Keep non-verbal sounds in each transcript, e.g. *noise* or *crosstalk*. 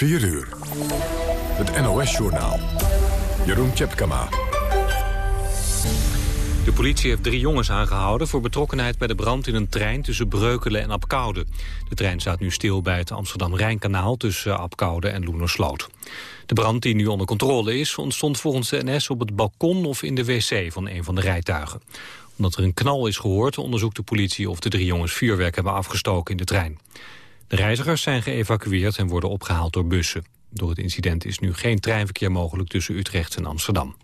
4 uur. Het NOS-journaal. Jeroen Tjepkama. De politie heeft drie jongens aangehouden voor betrokkenheid bij de brand in een trein tussen Breukelen en Apkoude. De trein staat nu stil bij het Amsterdam-Rijnkanaal tussen Apkoude en Loenersloot. De brand die nu onder controle is ontstond volgens de NS op het balkon of in de wc van een van de rijtuigen. Omdat er een knal is gehoord onderzoekt de politie of de drie jongens vuurwerk hebben afgestoken in de trein. De reizigers zijn geëvacueerd en worden opgehaald door bussen. Door het incident is nu geen treinverkeer mogelijk tussen Utrecht en Amsterdam.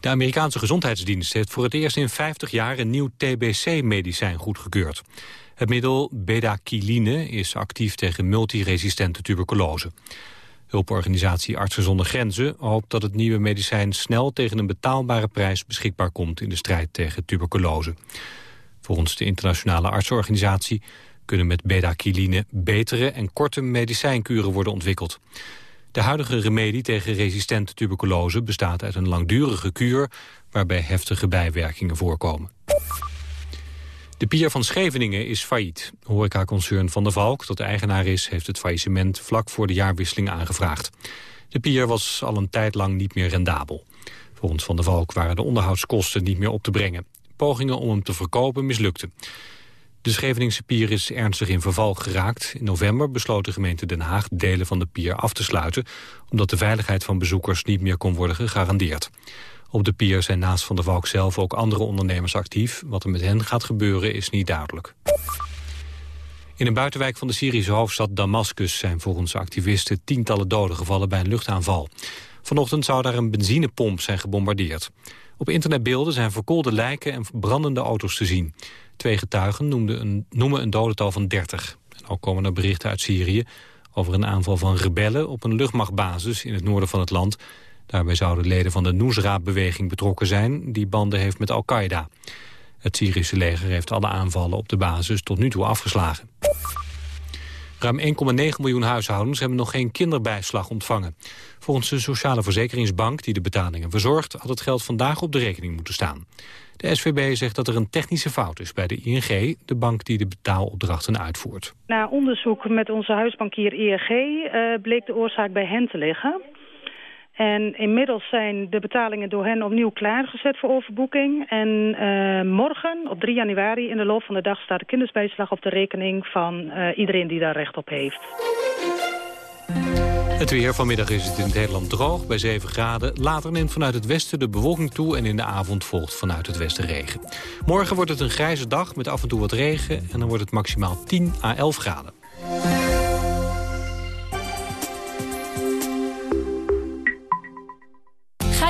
De Amerikaanse gezondheidsdienst heeft voor het eerst in 50 jaar een nieuw TBC-medicijn goedgekeurd. Het middel bedaquiline is actief tegen multiresistente tuberculose. Hulporganisatie Artsen zonder Grenzen hoopt dat het nieuwe medicijn snel tegen een betaalbare prijs beschikbaar komt in de strijd tegen tuberculose. Volgens de internationale artsenorganisatie kunnen met bedaquiline betere en korte medicijnkuren worden ontwikkeld. De huidige remedie tegen resistente tuberculose bestaat uit een langdurige kuur waarbij heftige bijwerkingen voorkomen. De pier van Scheveningen is failliet. Horecaconcern Van der Valk, dat de eigenaar is, heeft het faillissement vlak voor de jaarwisseling aangevraagd. De pier was al een tijd lang niet meer rendabel. Volgens Van der Valk waren de onderhoudskosten niet meer op te brengen. Pogingen om hem te verkopen mislukten. De Scheveningse pier is ernstig in verval geraakt. In november besloot de gemeente Den Haag delen van de pier af te sluiten... omdat de veiligheid van bezoekers niet meer kon worden gegarandeerd. Op de pier zijn naast Van der Valk zelf ook andere ondernemers actief. Wat er met hen gaat gebeuren is niet duidelijk. In een buitenwijk van de Syrische hoofdstad Damascus zijn volgens activisten tientallen doden gevallen bij een luchtaanval. Vanochtend zou daar een benzinepomp zijn gebombardeerd. Op internetbeelden zijn verkoolde lijken en brandende auto's te zien. Twee getuigen noemden een, noemen een dodental van 30. En ook komen er berichten uit Syrië over een aanval van rebellen op een luchtmachtbasis in het noorden van het land. Daarbij zouden leden van de Nusra-beweging betrokken zijn, die banden heeft met Al-Qaeda. Het Syrische leger heeft alle aanvallen op de basis tot nu toe afgeslagen. Ruim 1,9 miljoen huishoudens hebben nog geen kinderbijslag ontvangen. Volgens de Sociale Verzekeringsbank, die de betalingen verzorgt... had het geld vandaag op de rekening moeten staan. De SVB zegt dat er een technische fout is bij de ING, de bank die de betaalopdrachten uitvoert. Na onderzoek met onze huisbankier ING uh, bleek de oorzaak bij hen te liggen. En inmiddels zijn de betalingen door hen opnieuw klaargezet voor overboeking. En uh, morgen, op 3 januari, in de loop van de dag... staat de kindersbijslag op de rekening van uh, iedereen die daar recht op heeft. Het weer vanmiddag is het in het hele land droog, bij 7 graden. Later neemt vanuit het westen de bewolking toe... en in de avond volgt vanuit het westen regen. Morgen wordt het een grijze dag met af en toe wat regen... en dan wordt het maximaal 10 à 11 graden.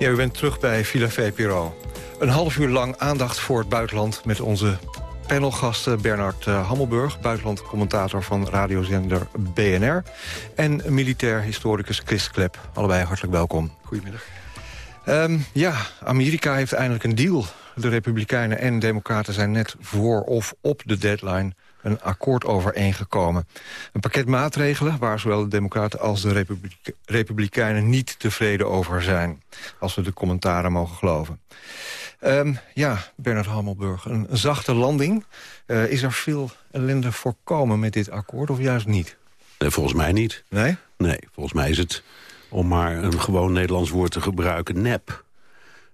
Ja, u bent terug bij Villa VPRO. Een half uur lang aandacht voor het buitenland met onze panelgasten Bernard uh, Hammelburg... buitenlandcommentator van radiozender BNR... en militair historicus Chris Klep. Allebei hartelijk welkom. Goedemiddag. Um, ja, Amerika heeft eindelijk een deal. De Republikeinen en Democraten zijn net voor of op de deadline een akkoord overeengekomen. Een pakket maatregelen waar zowel de Democraten als de Republikeinen niet tevreden over zijn. Als we de commentaren mogen geloven. Um, ja, Bernard Hammelburg, een, zachte landing. Uh, is er veel ellende voorkomen met dit akkoord of juist niet? Nee, volgens mij niet. Nee? Nee, volgens mij is het, om maar een gewoon Nederlands woord te gebruiken, nep.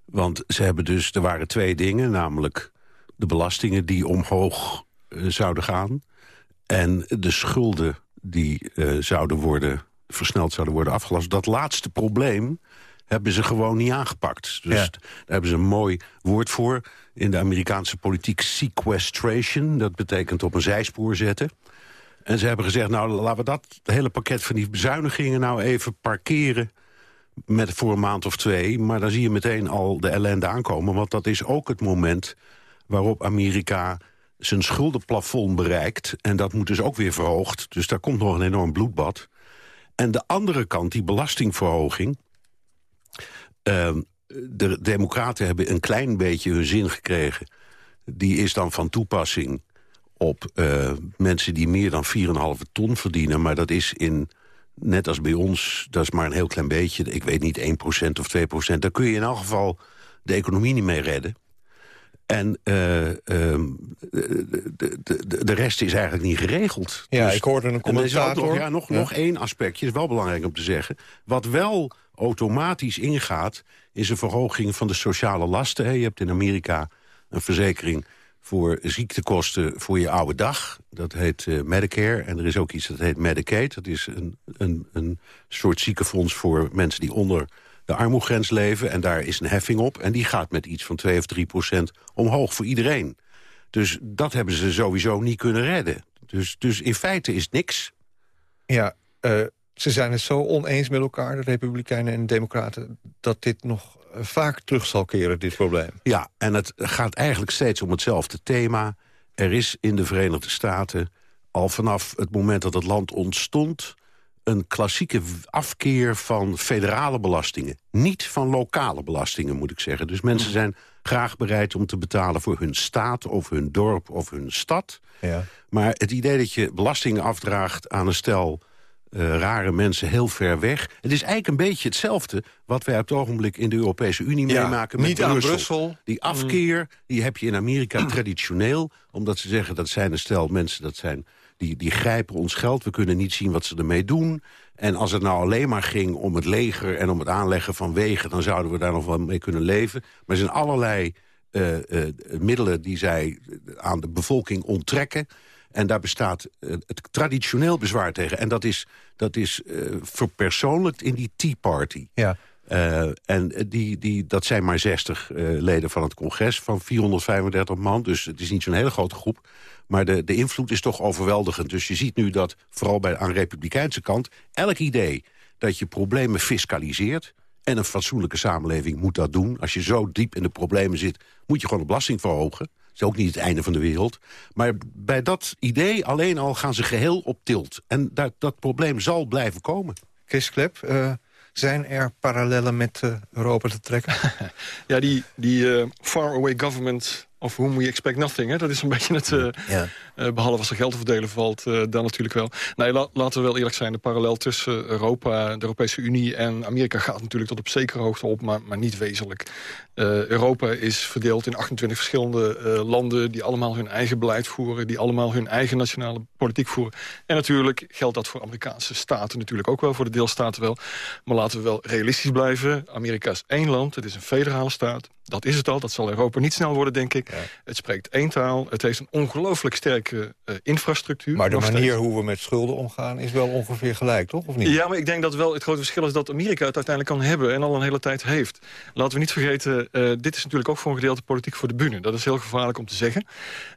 Want ze hebben dus, er waren twee dingen, namelijk de belastingen die omhoog zouden gaan... en de schulden die uh, zouden worden, versneld zouden worden afgelast. Dat laatste probleem hebben ze gewoon niet aangepakt. Dus daar hebben ze een mooi woord voor. In de Amerikaanse politiek sequestration. Dat betekent op een zijspoor zetten. En ze hebben gezegd, nou laten we dat hele pakket van die bezuinigingen... nou even parkeren met, voor een maand of twee. Maar dan zie je meteen al de ellende aankomen. Want dat is ook het moment waarop Amerika zijn schuldenplafond bereikt. En dat moet dus ook weer verhoogd. Dus daar komt nog een enorm bloedbad. En de andere kant, die belastingverhoging... Ehm, de democraten hebben een klein beetje hun zin gekregen. Die is dan van toepassing op uh, mensen die meer dan 4,5 ton verdienen. Maar dat is in, net als bij ons, dat is maar een heel klein beetje. Ik weet niet 1% of 2%. Daar kun je in elk geval de economie niet mee redden. En uh, de, de, de, rest is eigenlijk niet geregeld. Ja, dus, ik hoorde een commentator. Nog, ja, nog, nog één aspectje, is wel belangrijk om te zeggen. Wat wel automatisch ingaat, is een verhoging van de sociale lasten. Je hebt in Amerika een verzekering voor ziektekosten voor je oude dag. Dat heet uh, Medicare. En er is ook iets dat heet Medicaid. Dat is een, een, een soort ziekenfonds voor mensen die onder de armoegrens leven. En daar is een heffing op. En die gaat met iets van 2 of 3 procent omhoog voor iedereen. Dus dat hebben ze sowieso niet kunnen redden. Dus, dus in feite is niks. Ja, uh, ze zijn het zo oneens met elkaar, de Republikeinen en de Democraten... dat dit nog eh, vaak terug zal keren, dit probleem. Ja, en het gaat eigenlijk steeds om hetzelfde thema. Er is in de Verenigde Staten al vanaf het moment dat het land ontstond... een klassieke afkeer van federale belastingen. Niet van lokale belastingen, moet ik zeggen. Dus mensen zijn graag bereid om te betalen voor hun staat... of hun dorp of hun stad. Ja. Maar het idee dat je belastingen afdraagt aan een stel uh, rare mensen heel ver weg. Het is eigenlijk een beetje hetzelfde wat wij op het ogenblik in de Europese Unie meemaken. Met niet Brussel. aan Brussel. Die afkeer, die heb je in Amerika *clears throat* traditioneel. Omdat ze zeggen dat zijn een stel mensen, dat zijn, die, die grijpen ons geld. We kunnen niet zien wat ze ermee doen. En als het nou alleen maar ging om het leger en om het aanleggen van wegen... dan zouden we daar nog wel mee kunnen leven. Maar er zijn allerlei uh, uh, middelen die zij aan de bevolking onttrekken... En daar bestaat uh, het traditioneel bezwaar tegen. En dat is, dat is uh, verpersoonlijkt in die Tea Party. Ja. Uh, en die, die, dat zijn maar 60 leden van het congres van 435 man. Dus het is niet zo'n hele grote groep. Maar de, de invloed is toch overweldigend. Dus je ziet nu dat, vooral bij, aan de republikeinse kant... elk idee dat je problemen fiscaliseert... en een fatsoenlijke samenleving moet dat doen. Als je zo diep in de problemen zit, moet je gewoon de belasting verhogen is ook niet het einde van de wereld. Maar bij dat idee alleen al gaan ze geheel op tilt. En dat, dat probleem zal blijven komen. Chris Klep, uh, zijn er parallellen met uh, Europa te trekken? *laughs* ja, die, die uh, far away government of whom we expect nothing. Hè? Dat is een beetje het... Uh, ja. Uh, behalve als er geld te verdelen valt, uh, dan natuurlijk wel. Nee, la laten we wel eerlijk zijn. De parallel tussen Europa, de Europese Unie en Amerika... gaat natuurlijk tot op zekere hoogte op, maar, maar niet wezenlijk. Europa is verdeeld in 28 verschillende landen... die allemaal hun eigen beleid voeren... die allemaal hun eigen nationale politiek voeren. En natuurlijk geldt dat voor Amerikaanse staten natuurlijk ook wel... voor de deelstaten wel. Maar laten we wel realistisch blijven. Amerika is één land, het is een federale staat. Dat is het al, dat zal Europa niet snel worden, denk ik. Het spreekt één taal, het heeft een ongelooflijk uh, infrastructuur. Maar de manier hoe we met schulden omgaan is wel ongeveer gelijk, toch? Of niet? Ja, maar ik denk dat wel het grote verschil is dat Amerika het uiteindelijk kan hebben... en al een hele tijd heeft. Laten we niet vergeten, uh, dit is natuurlijk ook voor een gedeelte politiek voor de bühne. Dat is heel gevaarlijk om te zeggen.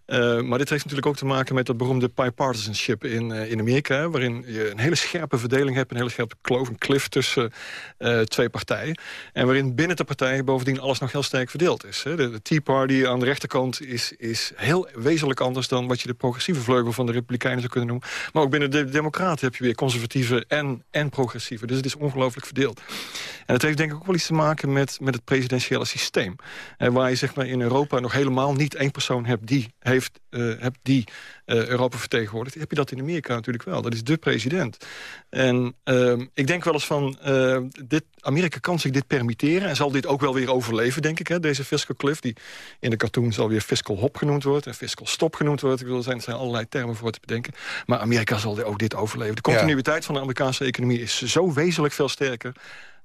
Uh, maar dit heeft natuurlijk ook te maken met dat beroemde bipartisanship in, in Amerika... waarin je een hele scherpe verdeling hebt, een hele scherpe kloof, een cliff tussen twee partijen. En waarin binnen de partijen bovendien alles nog heel sterk verdeeld is. De, de Tea Party aan de rechterkant is, is heel wezenlijk anders... dan wat je de progressieve vleugel van de Republikeinen zou kunnen noemen. Maar ook binnen de Democraten heb je weer conservatieve en, en progressieve. Dus het is ongelooflijk verdeeld. En dat heeft denk ik ook wel iets te maken met, met het presidentiële systeem. En waar je zeg maar, in Europa nog helemaal niet één persoon hebt die, heeft, hebt die Europa vertegenwoordigt. Heb je dat in Amerika natuurlijk wel. Dat is de president. En ehm, ik denk wel eens van, dit, Amerika kan zich dit permitteren... en zal dit ook wel weer overleven, denk ik, hè, deze fiscal cliff... die in de cartoon zal weer fiscal hop genoemd wordt... en fiscal stop genoemd wordt. Ik wil, er zijn, er zijn allerlei termen voor te bedenken. Maar Amerika zal ook dit overleven. De continuïteit van de Amerikaanse economie is zo wezenlijk veel sterker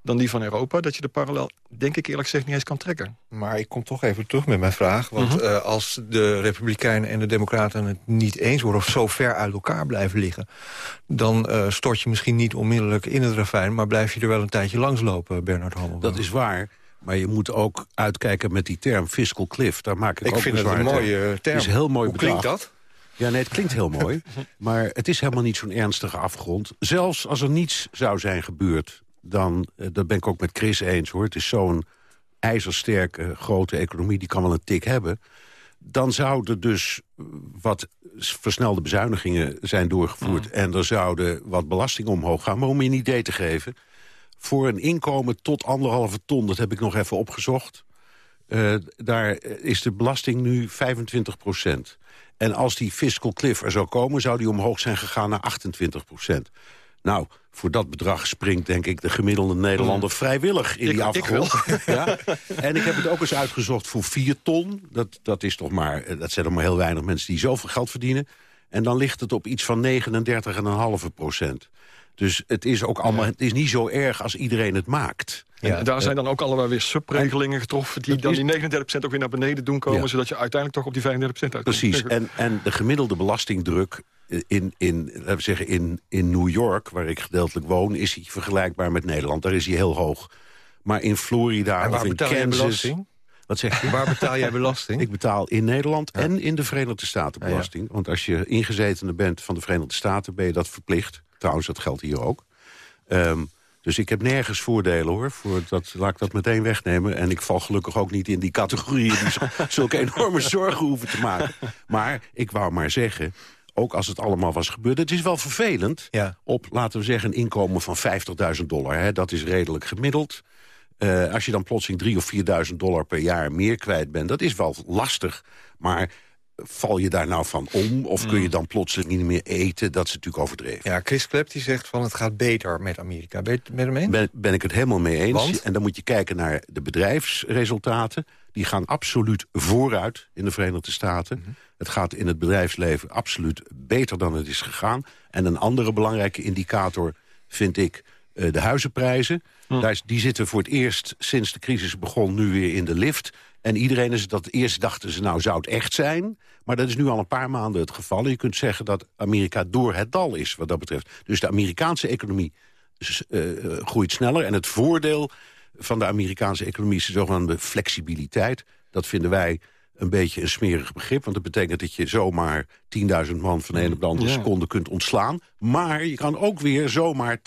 dan die van Europa... dat je de parallel, denk ik eerlijk gezegd, niet eens kan trekken. Maar ik kom toch even terug met mijn vraag. Want mhm. eh, als de Republikeinen en de Democraten het niet eens worden... of zo ver uit elkaar blijven liggen... dan uh, stort je misschien niet onmiddellijk in het ravijn... maar blijf je er wel een tijdje langslopen, Bernard Hammel. Dat is waar. Maar je moet ook uitkijken met die term fiscal cliff. Daar maak ik, ik ook vind het een mooie term. Het is heel mooi Hoe klinkt dat? Ja, nee, het klinkt heel mooi. *laughs* Maar het is helemaal niet zo'n ernstige afgrond. Zelfs als er niets zou zijn gebeurd... dan, eh, dat ben ik ook met Chris eens, hoor. Het is zo'n ijzersterke grote economie, die kan wel een tik hebben. Dan zouden dus wat versnelde bezuinigingen zijn doorgevoerd... en er zouden wat belastingen omhoog gaan. Maar om je een idee te geven voor een inkomen tot anderhalve ton, dat heb ik nog even opgezocht... Uh, daar is de belasting nu 25 procent. En als die fiscal cliff er zou komen... zou die omhoog zijn gegaan naar 28 procent. Nou, voor dat bedrag springt denk ik de gemiddelde Nederlander mm. vrijwillig in die afgrond. *laughs* Ja? En ik heb het ook eens uitgezocht voor 4 ton. Dat, dat, is toch maar, eh, dat zijn er maar heel weinig mensen die zoveel geld verdienen. En dan ligt het op iets van 39,5 procent. Dus het is ook allemaal, het is niet zo erg als iedereen het maakt. Ja, en daar zijn dan ook allemaal weer subregelingen getroffen... die dan die 39% ook weer naar beneden doen komen... zodat je uiteindelijk toch op die 35% uitkomt. Precies, en, en de gemiddelde belastingdruk in, in, laten we zeggen, in, in New York... waar ik gedeeltelijk woon, is hij vergelijkbaar met Nederland. Daar is hij heel hoog. Maar in Florida of in Kansas... Wat zeg je? Waar betaal jij belasting? *laughs* Ik betaal in Nederland en in de Verenigde Staten belasting. Want als je ingezetene bent van de Verenigde Staten... ben je dat verplicht. Trouwens, dat geldt hier ook. Um, dus ik heb nergens voordelen, hoor. Voor dat, laat ik dat meteen wegnemen. En ik val gelukkig ook niet in die categorieën... die *laughs* zulke enorme zorgen hoeven te maken. Maar ik wou maar zeggen, ook als het allemaal was gebeurd... het is wel vervelend ja. op, laten we zeggen, een inkomen van 50.000 dollar. Hè. Dat is redelijk gemiddeld. Uh, als je dan plotseling 3.000 of 4.000 dollar per jaar meer kwijt bent... dat is wel lastig. Maar val je daar nou van om? Of kun je mm. dan plotseling niet meer eten? Dat is natuurlijk overdreven. Ja, Chris Klep die zegt van het gaat beter met Amerika. Ben je het met hem eens? Ben, ben ik het helemaal mee eens. En dan moet je kijken naar de bedrijfsresultaten. Die gaan absoluut vooruit in de Verenigde Staten. Mhm. Het gaat in het bedrijfsleven absoluut beter dan het is gegaan. En een andere belangrijke indicator vind ik uh, de huizenprijzen. Mm. Daar, die zitten voor het eerst sinds de crisis begon nu weer in de lift. En iedereen is dat eerst dachten ze, nou zou het echt zijn. Maar dat is nu al een paar maanden het geval. Je kunt zeggen dat Amerika door het dal is wat dat betreft. Dus de Amerikaanse economie uh, groeit sneller. En het voordeel van de Amerikaanse economie is de zogenaamde flexibiliteit. Dat vinden wij een beetje een smerig begrip. Want dat betekent dat je zomaar 10.000 man van de ene op de andere seconde kunt ontslaan. Maar je kan ook weer zomaar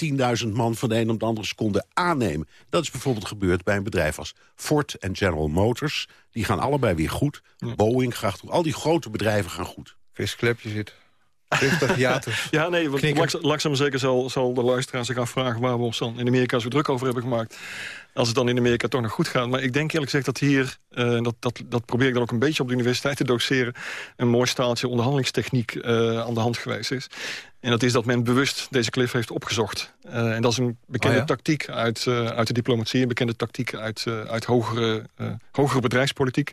10.000 man van de ene op de andere seconde aannemen. Dat is bijvoorbeeld gebeurd bij een bedrijf als Ford en General Motors. Die gaan allebei weer goed. Boeing gaat goed. Al die grote bedrijven gaan goed. Chris Klepje *laughs* ja, nee, want langzaam zeker zal, zal de luisteraar zich afvragen... waar we ons dan in Amerika zo druk over hebben gemaakt. Als het dan in Amerika toch nog goed gaat. Maar ik denk eerlijk gezegd dat hier, uh, dat, dat, dat probeer ik dan ook een beetje op de universiteit te doseren... een mooi staaltje onderhandelingstechniek uh, aan de hand geweest is. En dat is dat men bewust deze cliff heeft opgezocht. Uh, en dat is een bekende oh tactiek uit, uit de diplomatie... een bekende tactiek uit, uit hogere, hogere bedrijfspolitiek.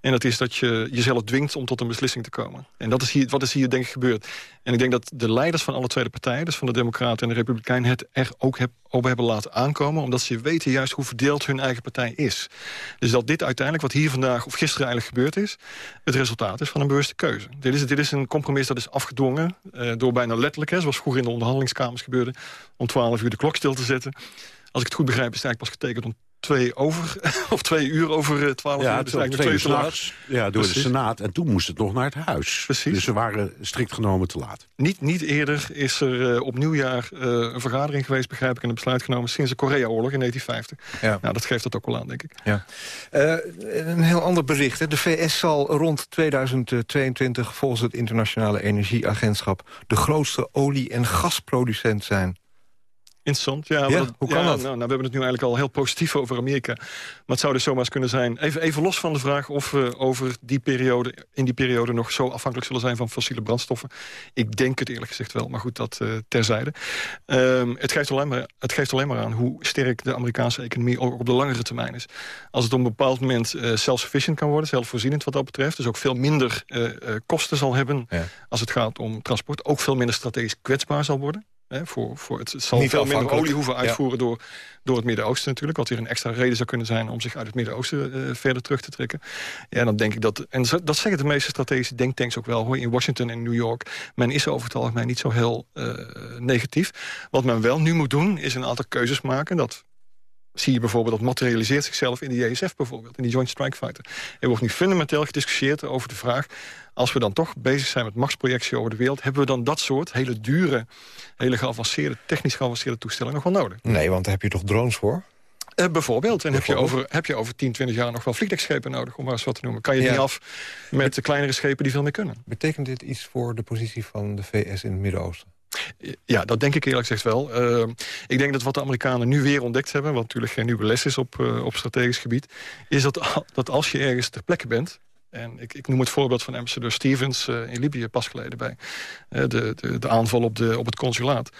En dat is dat je jezelf dwingt om tot een beslissing te komen. En dat is hier, wat is hier denk ik gebeurd. En ik denk dat de leiders van alle tweede partijen... dus van de Democraten en de Republikeinen... het er ook heb, op hebben laten aankomen... omdat ze weten juist hoe verdeeld hun eigen partij is. Dus dat dit uiteindelijk, wat hier vandaag of gisteren eigenlijk gebeurd is... het resultaat is van een bewuste keuze. Dit is, dit is een compromis dat is afgedwongen... Eh, door bijna letterlijk, hè, zoals vroeger in de onderhandelingskamers gebeurde... om 12 uur de klok stil te zetten. Als ik het goed begrijp is het eigenlijk pas getekend om twee over, *laughs* of twee uur over eh, twaalf ja, uur. Dus twee, uur s'nachts. Ja, door de Senaat. En toen moest het nog naar het huis. Precies. Dus ze waren strikt genomen te laat. Niet, niet eerder is er uh, op nieuwjaar uh, een vergadering geweest, begrijp ik, en een besluit genomen sinds de Korea-oorlog in 1950. Ja. Nou, dat geeft dat ook wel aan, denk ik. Ja. Uh, een heel ander bericht. Hè. De VS zal rond 2022 volgens het Internationale Energieagentschap de grootste olie- en gasproducent zijn. Interessant. Ja, Ja, dat- hoe kan ja, dat? Nou, nou, we hebben het nu eigenlijk al heel positief over Amerika. Maar het zou dus zomaar eens kunnen zijn... Even, even los van de vraag of we over die periode, in die periode... nog zo afhankelijk zullen zijn van fossiele brandstoffen. Ik denk het eerlijk gezegd wel, maar goed, dat eh, terzijde. Ehm, het, geeft alleen maar, het geeft alleen maar aan hoe sterk de Amerikaanse economie... ook op de langere termijn is. Als het op een bepaald moment eh, self-sufficient kan worden... zelfvoorzienend wat dat betreft, dus ook veel minder eh, kosten zal hebben... Ja. als het gaat om transport, ook veel minder strategisch kwetsbaar zal worden... Hè, voor, voor het, het zal Niet veel minder olie hoeven Ja. uitvoeren door, door het Midden-Oosten natuurlijk. Wat weer een extra reden zou kunnen zijn om zich uit het Midden-Oosten eh, verder terug te trekken. Ja, dan denk ik dat, en dat zeggen de meeste strategische denktanks ook wel hoor, in Washington en New York. Men is over het algemeen niet zo heel eh, negatief. Wat men wel nu moet doen, is een aantal keuzes maken. Dat zie je bijvoorbeeld, dat materialiseert zichzelf in de JSF bijvoorbeeld, in die Joint Strike Fighter. Er wordt nu fundamenteel gediscussieerd over de vraag... als we dan toch bezig zijn met machtsprojectie over de wereld... hebben we dan dat soort hele dure, hele geavanceerde, technisch geavanceerde toestellen nog wel nodig? Nee, want daar heb je toch drones voor? Eh, bijvoorbeeld. En heb je, Bijvoorbeeld? over, heb je over 10, 20 jaar nog wel vliegdekschepen nodig, om maar eens wat te noemen. Kan je Ja. niet af met de kleinere schepen die veel meer kunnen? Betekent dit iets voor de positie van de VS in het Midden-Oosten? Ja, dat denk ik eerlijk gezegd wel. Eh, ik denk dat wat de Amerikanen nu weer ontdekt hebben... wat natuurlijk geen nieuwe les is op, eh, op strategisch gebied... is dat, dat als je ergens ter plekke bent... en ik, ik noem het voorbeeld van ambassadeur Stevens eh, in Libië pas geleden bij... de, de, de aanval op, de, op het consulaat.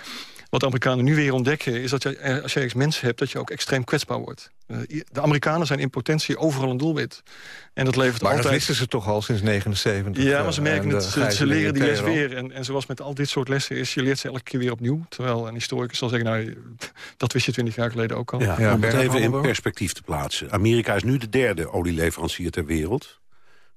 Wat de Amerikanen nu weer ontdekken is dat je, eh, als je ergens mensen hebt... dat je ook extreem kwetsbaar wordt. Eh, de Amerikanen zijn in potentie overal een doelwit. En dat levert Maar dat altijd... wisten ze toch al sinds 79? Ja, maar ze eh, merken en het, ze, leren die les weer. En, en zoals met al dit soort lessen is, je leert ze elke keer weer opnieuw. Terwijl een historicus zal zeggen, nou, *laughs* dat wist je twintig jaar geleden ook al. Ja, Ja, om het even in perspectief te plaatsen. Amerika is nu de derde olieleverancier ter wereld.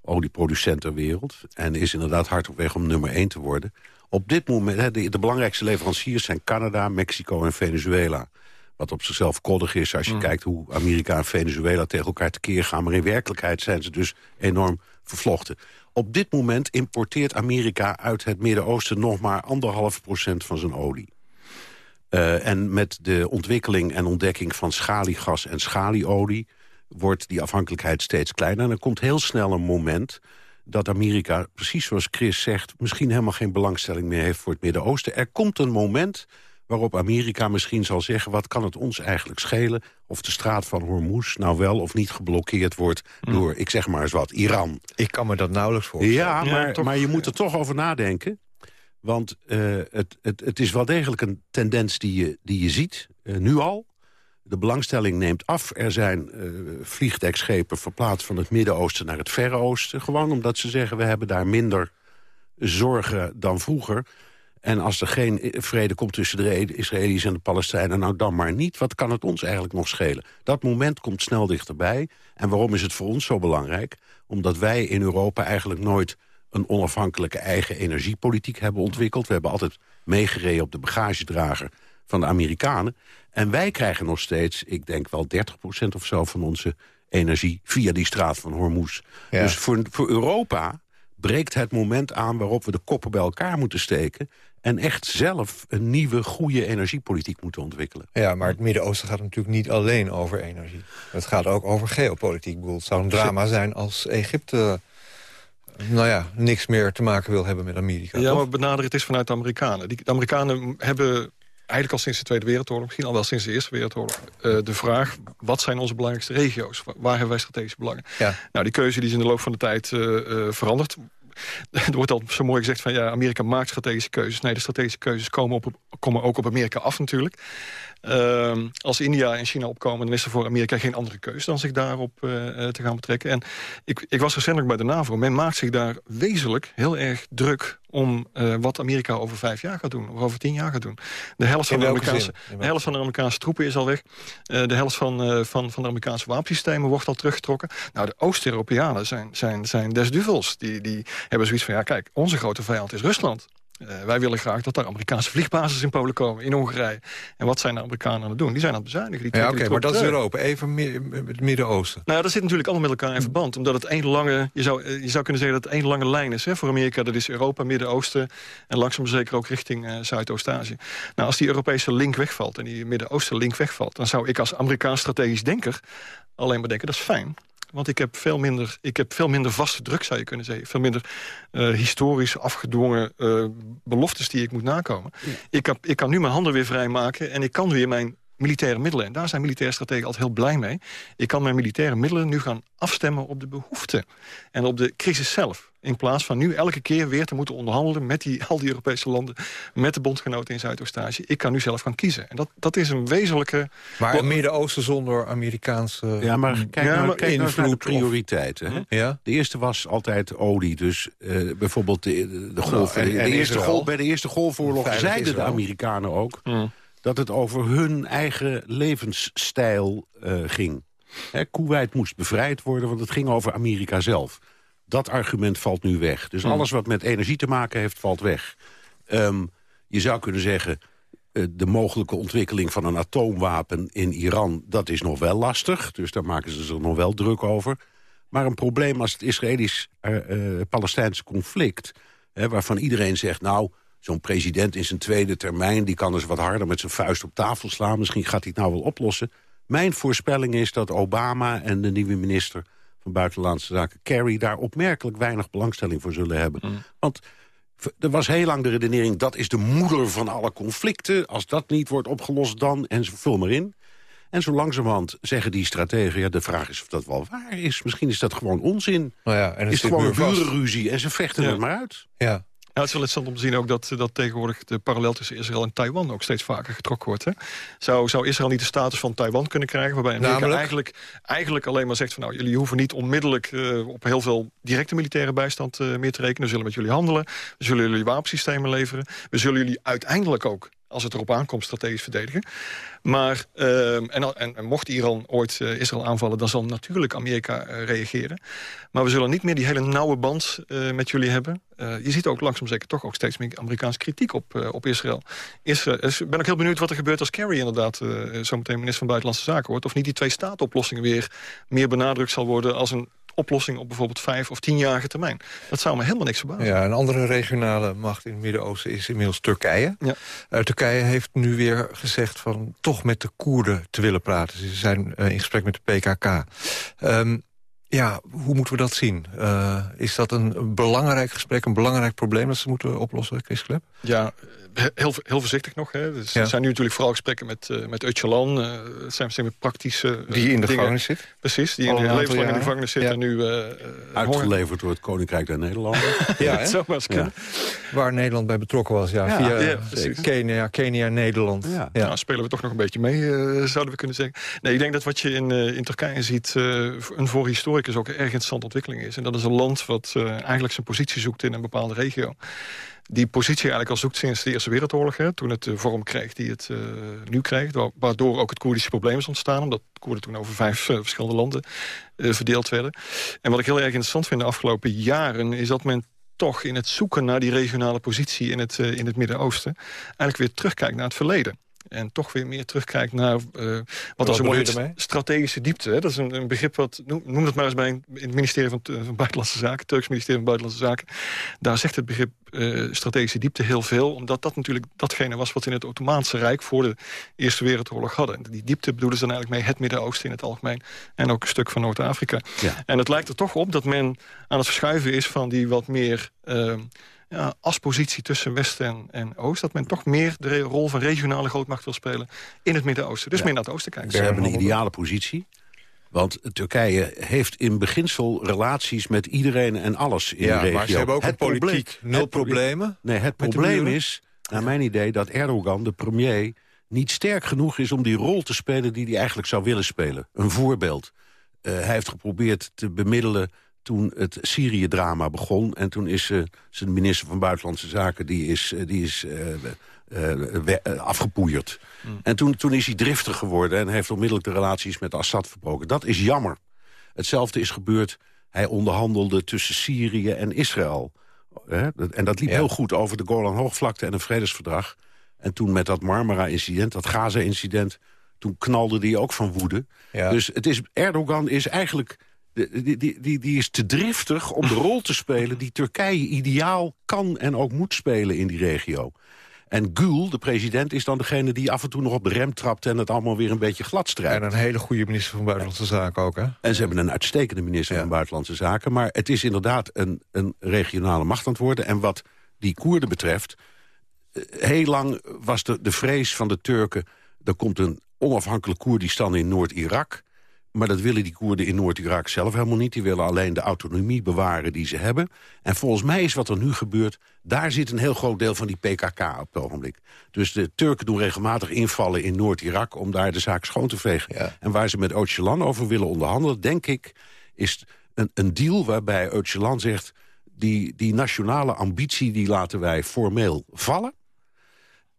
Olieproducent ter wereld. En is inderdaad hard op weg om nummer één te worden. Op dit moment, hè, de, de belangrijkste leveranciers zijn Canada, Mexico en Venezuela. Wat op zichzelf koddig is als je kijkt hoe Amerika en Venezuela tegen elkaar tekeer gaan. Maar in werkelijkheid zijn ze dus enorm vervlochten. Op dit moment importeert Amerika uit het Midden-Oosten nog maar anderhalf procent van zijn olie. Eh, en met de ontwikkeling en ontdekking van schaliegas en schalieolie... wordt die afhankelijkheid steeds kleiner. En er komt heel snel een moment dat Amerika, precies zoals Chris zegt... misschien helemaal geen belangstelling meer heeft voor het Midden-Oosten. Er komt een moment waarop Amerika misschien zal zeggen... wat kan het ons eigenlijk schelen of de straat van Hormuz... nou wel of niet geblokkeerd wordt door, ik zeg maar eens wat, Iran. Ik kan me dat nauwelijks voorstellen. Ja, Ja, maar, toch, maar je moet ja. er toch over nadenken. Want eh, het, het, het is wel degelijk een tendens die je, die je ziet, eh, nu al. De belangstelling neemt af. Er zijn eh, vliegdekschepen verplaatst van het Midden-Oosten naar het Verre Oosten. Gewoon omdat ze zeggen, we hebben daar minder zorgen dan vroeger. En als er geen vrede komt tussen de Israëli's en de Palestijnen... nou dan maar niet. Wat kan het ons eigenlijk nog schelen? Dat moment komt snel dichterbij. En waarom is het voor ons zo belangrijk? Omdat wij in Europa eigenlijk nooit een onafhankelijke eigen energiepolitiek hebben ontwikkeld. We hebben altijd meegereden op de bagagedrager van de Amerikanen. En wij krijgen nog steeds, ik denk wel 30% of zo van onze energie... via die straat van Hormuz. Ja. Dus voor, voor Europa breekt het moment aan waarop we de koppen bij elkaar moeten steken... en echt zelf een nieuwe, goede energiepolitiek moeten ontwikkelen. Ja, maar het Midden-Oosten gaat natuurlijk niet alleen over energie. Het gaat ook over geopolitiek. Ik bedoel, het zou een drama zijn als Egypte... nou ja, niks meer te maken wil hebben met Amerika. Ja, toch? maar benader het is vanuit de Amerikanen. Die, de Amerikanen hebben eigenlijk al sinds de Tweede Wereldoorlog... misschien al wel sinds de Eerste Wereldoorlog... eh, de vraag, wat zijn onze belangrijkste regio's? Waar, hebben wij strategische belangen? Ja. Nou, die keuze die is in de loop van de tijd eh, veranderd. *laughs* Er wordt al zo mooi gezegd van ja, Amerika maakt strategische keuzes. Nee, de strategische keuzes komen, op, komen ook op Amerika af natuurlijk. Ehm, als India en China opkomen, dan is er voor Amerika geen andere keuze dan zich daarop eh, eh, te gaan betrekken. En ik, ik was recentelijk bij de NAVO. Men maakt zich daar wezenlijk heel erg druk om eh, wat Amerika over vijf jaar gaat doen. Of over tien jaar gaat doen. De helft van, de Amerikaanse, de helft van de Amerikaanse troepen is al weg. De helft van, van, van de Amerikaanse wapensystemen wordt al teruggetrokken. Nou, de Oost-Europeanen zijn, zijn, zijn des duvels. Die, die hebben zoiets van, ja kijk, onze grote vijand is Rusland. Eh, wij willen graag dat er Amerikaanse vliegbases in Polen komen, in Hongarije. En wat zijn de Amerikanen aan het doen? Die zijn aan het bezuinigen. Die Ja, oké, maar dat is. Europa. Even meer, het Midden-Oosten. Nou, ja, dat zit natuurlijk allemaal met elkaar in verband. Omdat het één lange, je zou, eh, je zou kunnen zeggen dat het één lange lijn is. Hè, voor Amerika, dat is Europa, Midden-Oosten... en langzaam zeker ook richting eh, Zuidoost-Azië. Nou, als die Europese link wegvalt en die Midden-Oosten link wegvalt... dan zou ik als Amerikaans strategisch denker alleen maar denken, dat is fijn. Want ik heb veel minder, ik heb veel minder vaste druk, zou je kunnen zeggen. Veel minder uh, historisch afgedwongen uh, beloftes die ik moet nakomen. Ik, heb, ik kan nu mijn handen weer vrijmaken en ik kan weer mijn militaire middelen. En daar zijn militaire strategen altijd heel blij mee. Ik kan mijn militaire middelen nu gaan afstemmen op de behoeften. En op de crisis zelf. In plaats van nu elke keer weer te moeten onderhandelen... met die, al die Europese landen, met de bondgenoten in Zuidoost-Azië. Ik kan nu zelf gaan kiezen. En dat, dat is een wezenlijke... Maar het Midden-Oosten zonder Amerikaanse... Ja, maar kijk, ja, nou, kijk nou naar de prioriteiten. Hè? Ja? De eerste was altijd olie. Dus uh, bijvoorbeeld de, de golf... Nou, en, de, eerste golf, bij de Eerste Golfoorlog zeiden de Amerikanen ook... Mm dat het over hun eigen levensstijl uh, ging. Kuwait moest bevrijd worden, want het ging over Amerika zelf. Dat argument valt nu weg. Dus hmm. alles wat met energie te maken heeft, valt weg. Um, je zou kunnen zeggen, uh, de mogelijke ontwikkeling van een atoomwapen in Iran... dat is nog wel lastig, dus daar maken ze zich nog wel druk over. Maar een probleem als het Israëlisch-Palestijnse uh, conflict... waarvan iedereen zegt, nou, zo'n president in zijn tweede termijn... die kan dus wat harder met zijn vuist op tafel slaan. Misschien gaat hij het nou wel oplossen. Mijn voorspelling is dat Obama en de nieuwe minister van Buitenlandse Zaken... Kerry daar opmerkelijk weinig belangstelling voor zullen hebben. Mm. Want er was heel lang de redenering... dat is de moeder van alle conflicten. Als dat niet wordt opgelost dan, en vul maar in. En zo langzamerhand zeggen die strategen... ja, de vraag is of dat wel waar is. Misschien is dat gewoon onzin. Nou ja, en het is gewoon een burenruzie en ze vechten het maar uit. Ja, ja, het is wel interessant om te zien ook dat, dat tegenwoordig de parallel tussen Israël en Taiwan ook steeds vaker getrokken wordt. Hè? Zou, zou Israël niet de status van Taiwan kunnen krijgen, waarbij Amerika eigenlijk, eigenlijk alleen maar zegt van nou, jullie hoeven niet onmiddellijk uh, op heel veel directe militaire bijstand uh, meer te rekenen. We zullen met jullie handelen, we zullen jullie wapensystemen leveren, we zullen jullie uiteindelijk ook als het erop aankomt, strategisch verdedigen. Maar, uh, en, en, mocht Iran ooit uh, Israël aanvallen... dan zal natuurlijk Amerika uh, reageren. Maar we zullen niet meer die hele nauwe band uh, met jullie hebben. je ziet ook langzaam zeker toch ook steeds meer Amerikaanse kritiek op, op Israël. Israël ik ben ook heel benieuwd wat er gebeurt als Kerry inderdaad... zometeen minister van Buitenlandse Zaken wordt. Of niet die twee staatoplossingen weer meer benadrukt zal worden... als een oplossing op bijvoorbeeld vijf of tienjarige termijn. Dat zou me helemaal niks verbazen. Ja, een andere regionale macht in het Midden-Oosten is inmiddels Turkije. Ja. Uh, Turkije heeft nu weer gezegd van toch met de Koerden te willen praten. Ze zijn uh, in gesprek met de PKK. Um, ehm, ja, hoe moeten we dat zien? Uh, is dat een belangrijk gesprek, een belangrijk probleem... dat ze moeten oplossen, Chris Klep? Ja, heel, heel voorzichtig nog. Hè. Dus Er zijn nu natuurlijk vooral gesprekken met, uh, met Öcalan. Uh, zijn, zijn praktische Die in de gevangenis zit? Precies, die in de levenslang in de gevangenis zit. En nu, uh, Uitgeleverd door het Koninkrijk der Nederlanden. *laughs* ja, het zou maar eens kunnen. Waar Nederland bij betrokken was, ja. via Kenia, Kenia, Nederland. Ja. Nou, spelen we toch nog een beetje mee, zouden we kunnen zeggen. Nee, ik denk dat wat je in, in Turkije ziet... een voor historicus ook een erg interessante ontwikkeling is. En dat is een land wat eigenlijk zijn positie zoekt in een bepaalde regio die positie eigenlijk al zoekt sinds de Eerste Wereldoorlog. Hè, toen het de vorm kreeg die het uh, nu krijgt. Waardoor ook het Koerdische probleem is ontstaan. Omdat Koerden toen over vijf uh, verschillende landen verdeeld werden. En wat ik heel erg interessant vind de afgelopen jaren... is dat men toch in het zoeken naar die regionale positie in het, in het Midden-Oosten... eigenlijk weer terugkijkt naar het verleden en toch weer meer terugkijkt naar uh, wat als een mooie strategische diepte. Hè? Dat is een, een, begrip wat, noem, noem dat maar eens bij in het ministerie van, van Buitenlandse Zaken, Turks ministerie van Buitenlandse Zaken. Daar zegt het begrip uh, strategische diepte heel veel, omdat dat natuurlijk datgene was wat in het Ottomaanse Rijk voor de Eerste Wereldoorlog hadden. En die diepte bedoelen ze dan eigenlijk mee het Midden-Oosten in het algemeen en ook een stuk van Noord-Afrika. Ja. En het lijkt er toch op dat men aan het verschuiven is van die wat meer... Uh, ja, als positie tussen West en, en Oost... dat men toch meer de rol van regionale grootmacht wil spelen in het Midden-Oosten. Dus meer naar het Oosten kijken. Ze hebben een ideale positie. Want Turkije heeft in beginsel relaties met iedereen en alles in de regio. maar ze hebben ook het een politiek nul problemen. Nee, het probleem is, naar mijn idee, dat Erdogan, de premier... niet sterk genoeg is om die rol te spelen die hij eigenlijk zou willen spelen. Een voorbeeld. Uh, hij heeft geprobeerd te bemiddelen toen het Syrië-drama begon. En toen is uh, zijn minister van Buitenlandse Zaken die is, uh, die is uh, afgepoeierd. Hmm. En toen, toen is hij driftig geworden en heeft onmiddellijk de relaties met Assad verbroken. Dat is jammer. Hetzelfde is gebeurd. Hij onderhandelde tussen Syrië en Israël. En dat liep heel goed over de Golan-hoogvlakte en een vredesverdrag. En toen met dat Marmara-incident, dat Gaza-incident... toen knalde die ook van woede. Dus het is, Erdogan is eigenlijk die, die, die, die is te driftig om de rol te spelen... die Turkije ideaal kan en ook moet spelen in die regio. En Gül, de president, is dan degene die af en toe nog op de rem trapt... en het allemaal weer een beetje glad strijkt. En een hele goede minister van Buitenlandse Zaken ook, hè? En ze hebben een uitstekende minister van Buitenlandse Zaken. Maar het is inderdaad een, een regionale macht aan het worden. En wat die Koerden betreft... Eh, heel lang was de, de vrees van de Turken... er komt een onafhankelijk Koerdistan in Noord-Irak... Maar dat willen die Koerden in Noord-Irak zelf helemaal niet. Die willen alleen de autonomie bewaren die ze hebben. En volgens mij is wat er nu gebeurt... daar zit een heel groot deel van die PKK op het ogenblik. Dus de Turken doen regelmatig invallen in Noord-Irak... om daar de zaak schoon te vegen. En waar ze met Öcalan over willen onderhandelen... denk ik, is een, een deal waarbij Öcalan zegt... Die, die nationale ambitie die laten wij formeel vallen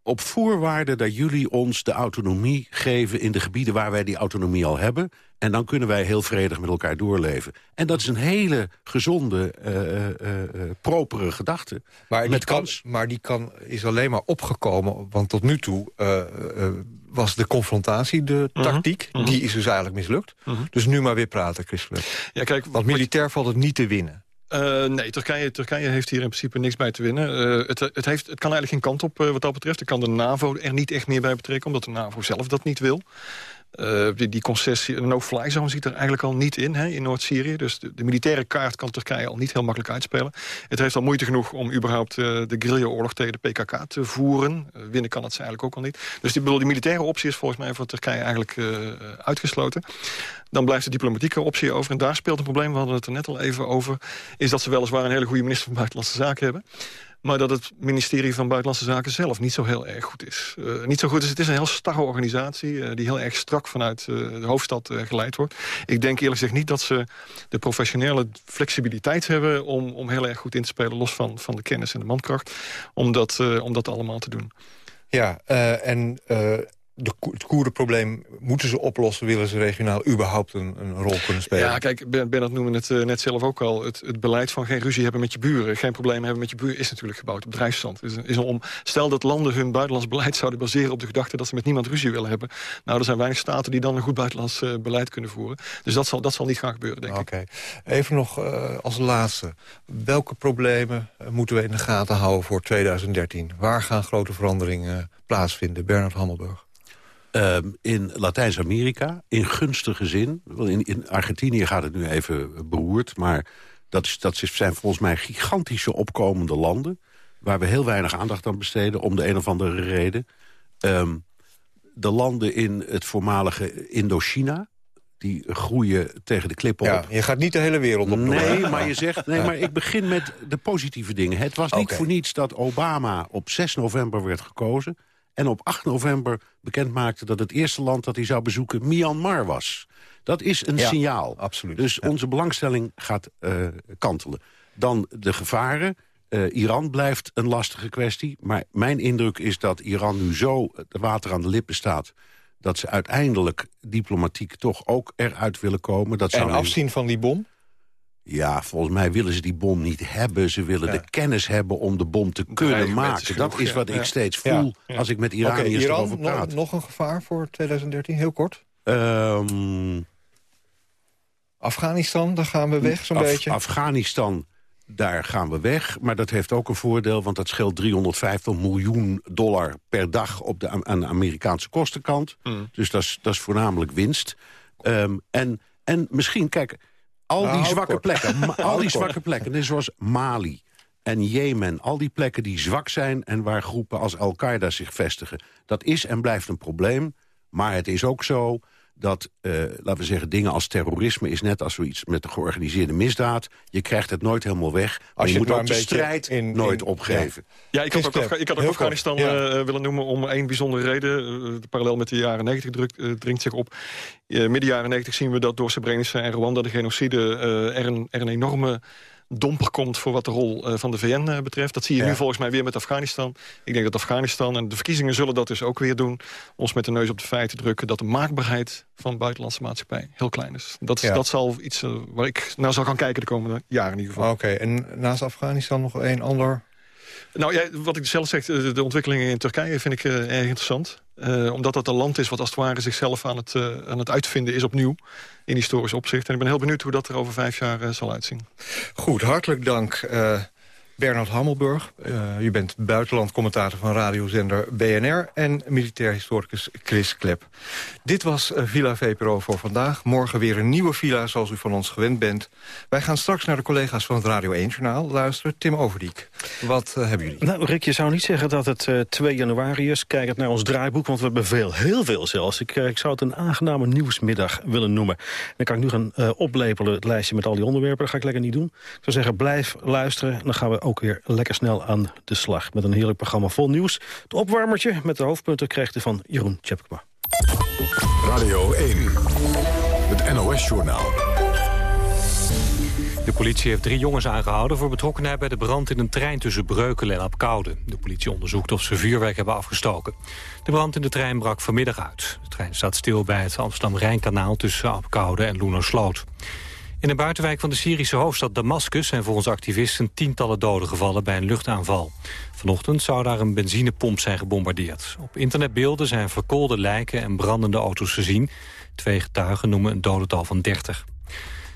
op voorwaarde dat jullie ons de autonomie geven... in de gebieden waar wij die autonomie al hebben. En dan kunnen wij heel vredig met elkaar doorleven. En dat is een hele gezonde, uh, uh, propere gedachte. Maar die, met kan, maar die kan, is alleen maar opgekomen, want tot nu toe... was de confrontatie de mhm. tactiek. Mhm. Die is dus eigenlijk mislukt. Mhm. Dus nu maar weer praten, Christopher. Ja, kijk, want militair valt het niet te winnen. Uh, nee, Turkije, Turkije heeft hier in principe niks bij te winnen. Uh, het, het, heeft, het kan eigenlijk geen kant op uh, wat dat betreft. Er kan de NAVO er niet echt meer bij betrekken... omdat de NAVO zelf dat niet wil. Uh, die, concessie, een no-fly zone zit er eigenlijk al niet in, hè, in Noord-Syrië. Dus de, militaire kaart kan Turkije al niet heel makkelijk uitspelen. Het heeft al moeite genoeg om überhaupt uh, de guerrilla-oorlog tegen de PKK te voeren. Uh, winnen kan het ze eigenlijk ook al niet. Dus die, bedoel, die militaire optie is volgens mij voor Turkije eigenlijk uitgesloten. Dan blijft de diplomatieke optie over. En daar speelt een probleem, we hadden het er net al even over... is dat ze weliswaar een hele goede minister van Buitenlandse Zaken hebben... Maar dat het ministerie van Buitenlandse Zaken zelf niet zo heel erg goed is. Uh, niet zo goed is. Het is een heel starre organisatie uh, die heel erg strak vanuit uh, de hoofdstad geleid wordt. Ik denk eerlijk gezegd niet dat ze de professionele flexibiliteit hebben... om, om heel erg goed in te spelen, los van, van de kennis en de mankracht... om dat, om dat allemaal te doen. Ja, en de, het Koerdenprobleem moeten ze oplossen... willen ze regionaal überhaupt een, een rol kunnen spelen? Ja, kijk, Bernard noemde het uh, net zelf ook al. Het, het, beleid van geen ruzie hebben met je buren... geen probleem hebben met je buren... is natuurlijk gebouwd op drijfstand. Is, is om, stel dat landen hun buitenlands beleid zouden baseren... op de gedachte dat ze met niemand ruzie willen hebben. Nou, er zijn weinig staten die dan een goed buitenlands uh, beleid kunnen voeren. Dus dat zal, dat zal niet gaan gebeuren, denk okay. ik. Even nog uh, als laatste. Welke problemen moeten we in de gaten houden voor 2013? Waar gaan grote veranderingen plaatsvinden? Bernard Hammelburg. Ehm, in Latijns-Amerika, in gunstige zin. In, in Argentinië gaat het nu even beroerd... maar dat, is, dat zijn volgens mij gigantische opkomende landen... waar we heel weinig aandacht aan besteden, om de een of andere reden. Um, de landen in het voormalige Indochina die groeien tegen de klippen ja, op. Je gaat niet de hele wereld op. Nee, maar je zegt, nee, maar ik begin met de positieve dingen. Het was niet voor niets dat Obama op 6 november werd gekozen en op 8 november bekend maakte dat het eerste land dat hij zou bezoeken Myanmar was. Dat is een signaal. Absoluut. Dus onze belangstelling gaat uh, kantelen. Dan de gevaren. Uh, Iran blijft een lastige kwestie. Maar mijn indruk is dat Iran nu zo de water aan de lippen staat dat ze uiteindelijk diplomatiek toch ook eruit willen komen. Dat en afzien van die bom? Ja, volgens mij willen ze die bom niet hebben. Ze willen de kennis hebben om de bom te kunnen maken. Dat is wat ik steeds voel als ik met Iraniërs okay, erover praat. Nog, nog een gevaar voor 2013, heel kort? Um, Afghanistan, daar gaan we weg zo'n beetje. Afghanistan, daar gaan we weg. Maar dat heeft ook een voordeel, want dat scheelt 350 miljoen dollar per dag... op de, aan de Amerikaanse kostenkant. Mm. Dus dat is, dat is voornamelijk winst. Um, en, en misschien, kijk al die zwakke plekken, al die zwakke plekken, zoals Mali en Jemen, al die plekken die zwak zijn... en waar groepen als Al-Qaeda zich vestigen. Dat is en blijft een probleem, maar het is ook zo dat, uh, laten we zeggen, dingen als terrorisme... is net als zoiets met de georganiseerde misdaad. Je krijgt het nooit helemaal weg, maar als je, moet ook de strijd in, nooit opgeven. Ja, ik had ook, ik had ook Afghanistan uh, willen noemen om één bijzondere reden. Uh, de parallel met de jaren 90 druk, dringt zich op. midden jaren 90 zien we dat door Srebrenica en Rwanda... de genocide er, een, er een enorme domper komt voor wat de rol uh, van de VN uh, betreft. Dat zie je nu volgens mij weer met Afghanistan. Ik denk dat Afghanistan, en de verkiezingen zullen dat dus ook weer doen... ons met de neus op de feiten drukken... dat de maakbaarheid van buitenlandse maatschappij heel klein is. Dat, ja. dat zal iets uh, waar ik naar zal gaan kijken de komende jaren in ieder geval. Oké, en naast Afghanistan nog een ander nou ja, wat ik zelf zeg, de ontwikkelingen in Turkije vind ik uh, erg interessant. Uh, omdat dat een land is wat als het ware zichzelf aan het, uh, aan het uitvinden is opnieuw. In historisch opzicht. En ik ben heel benieuwd hoe dat er over vijf jaar zal uitzien. Goed, hartelijk dank Bernard Hammelburg. Uh, u bent buitenlandcommentator van radiozender BNR... en militair historicus Chris Klep. Dit was uh, Villa VPRO voor vandaag. Morgen weer een nieuwe villa zoals u van ons gewend bent. Wij gaan straks naar de collega's van het Radio 1-journaal luisteren. Tim Overdiek, wat uh, hebben jullie? Nou, Rick, je zou niet zeggen dat het 2 januari is. Kijk het naar ons draaiboek, want we hebben veel, heel veel zelfs. Ik, ik zou het een aangename nieuwsmiddag willen noemen. Dan kan ik nu gaan oplepelen het lijstje met al die onderwerpen. Dat ga ik lekker niet doen. Ik zou zeggen, blijf luisteren. Dan gaan we ook weer lekker snel aan de slag. Met een heerlijk programma vol nieuws. Het opwarmertje met de hoofdpunten krijgt u van Jeroen Tjepkema. Radio 1, het NOS-journaal. De politie heeft drie jongens aangehouden voor betrokkenheid bij de brand in een trein tussen Breukelen en Apkoude. De politie onderzoekt of ze vuurwerk hebben afgestoken. De brand in de trein brak vanmiddag uit. De trein staat stil bij het Amsterdam-Rijnkanaal tussen Apkoude en Loenersloot. In de buitenwijk van de Syrische hoofdstad Damascus zijn volgens activisten tientallen doden gevallen bij een luchtaanval. Vanochtend zou daar een benzinepomp zijn gebombardeerd. Op internetbeelden zijn verkoolde lijken en brandende auto's gezien. Twee getuigen noemen een dodental van 30.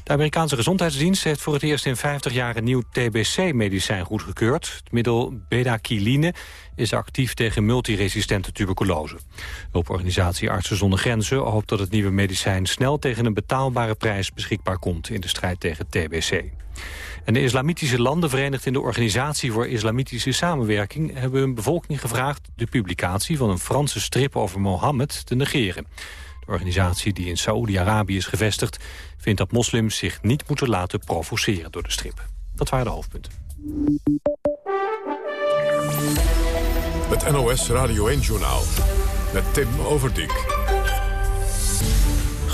De Amerikaanse Gezondheidsdienst heeft voor het eerst in 50 jaar een nieuw TBC-medicijn goedgekeurd. Het middel bedaquiline is actief tegen multiresistente tuberculose. Hulporganisatie Artsen zonder Grenzen hoopt dat het nieuwe medicijn snel tegen een betaalbare prijs beschikbaar komt in de strijd tegen TBC. En de islamitische landen verenigd in de Organisatie voor Islamitische Samenwerking hebben hun bevolking gevraagd de publicatie van een Franse strip over Mohammed te negeren. Organisatie die in Saoedi-Arabië is gevestigd... vindt dat moslims zich niet moeten laten provoceren door de strip. Dat waren de hoofdpunten. Het NOS Radio 1-journaal met Tim Overdijk.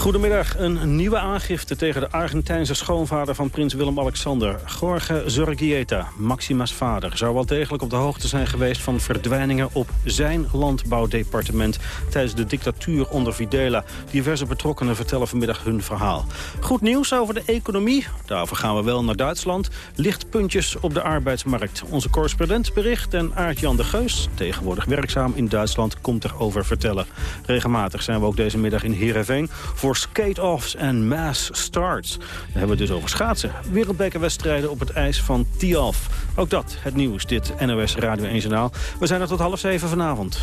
Goedemiddag. Een nieuwe aangifte tegen de Argentijnse schoonvader van prins Willem-Alexander. Jorge Zorgieta, Maxima's vader, zou wel degelijk op de hoogte zijn geweest... van verdwijningen op zijn landbouwdepartement tijdens de dictatuur onder Videla. Diverse betrokkenen vertellen vanmiddag hun verhaal. Goed nieuws over de economie. Daarover gaan we wel naar Duitsland. Lichtpuntjes op de arbeidsmarkt. Onze correspondent bericht en Aart-Jan de Geus, tegenwoordig werkzaam in Duitsland, komt erover vertellen. Regelmatig zijn we ook deze middag in Heerenveen voor skate-offs en mass starts. Dan hebben we het dus over schaatsen. Wereldbekerwedstrijden op het ijs van Tialf. Ook dat, het nieuws, dit NOS Radio 1 Journaal. We zijn er tot half zeven vanavond.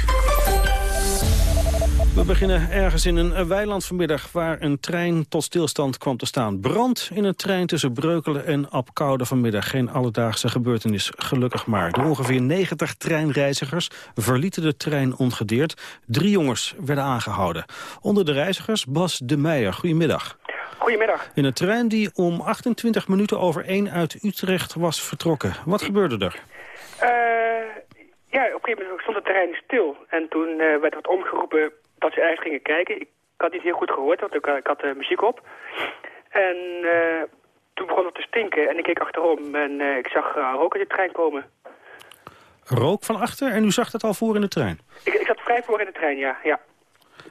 We beginnen ergens in een weiland vanmiddag waar een trein tot stilstand kwam te staan. Brand in een trein tussen Breukelen en Apkoude vanmiddag. Geen alledaagse gebeurtenis, gelukkig maar. De ongeveer 90 treinreizigers verlieten de trein ongedeerd. Drie jongens werden aangehouden. Onder de reizigers Bas de Meijer. Goedemiddag. Goedemiddag. In een trein die om 28 minuten over 1 uit Utrecht was vertrokken. Wat gebeurde er? Uh, ja, op een gegeven moment stond de trein stil. En toen uh, werd wat omgeroepen dat ze ergens gingen kijken. Ik had niet heel goed gehoord, want ik, ik had de muziek op. En uh, toen begon het te stinken en ik keek achterom en uh, ik zag rook in de trein komen. Rook van achter en u zag dat al voor in de trein? Ik, ik zat vrij voor in de trein, ja. ja.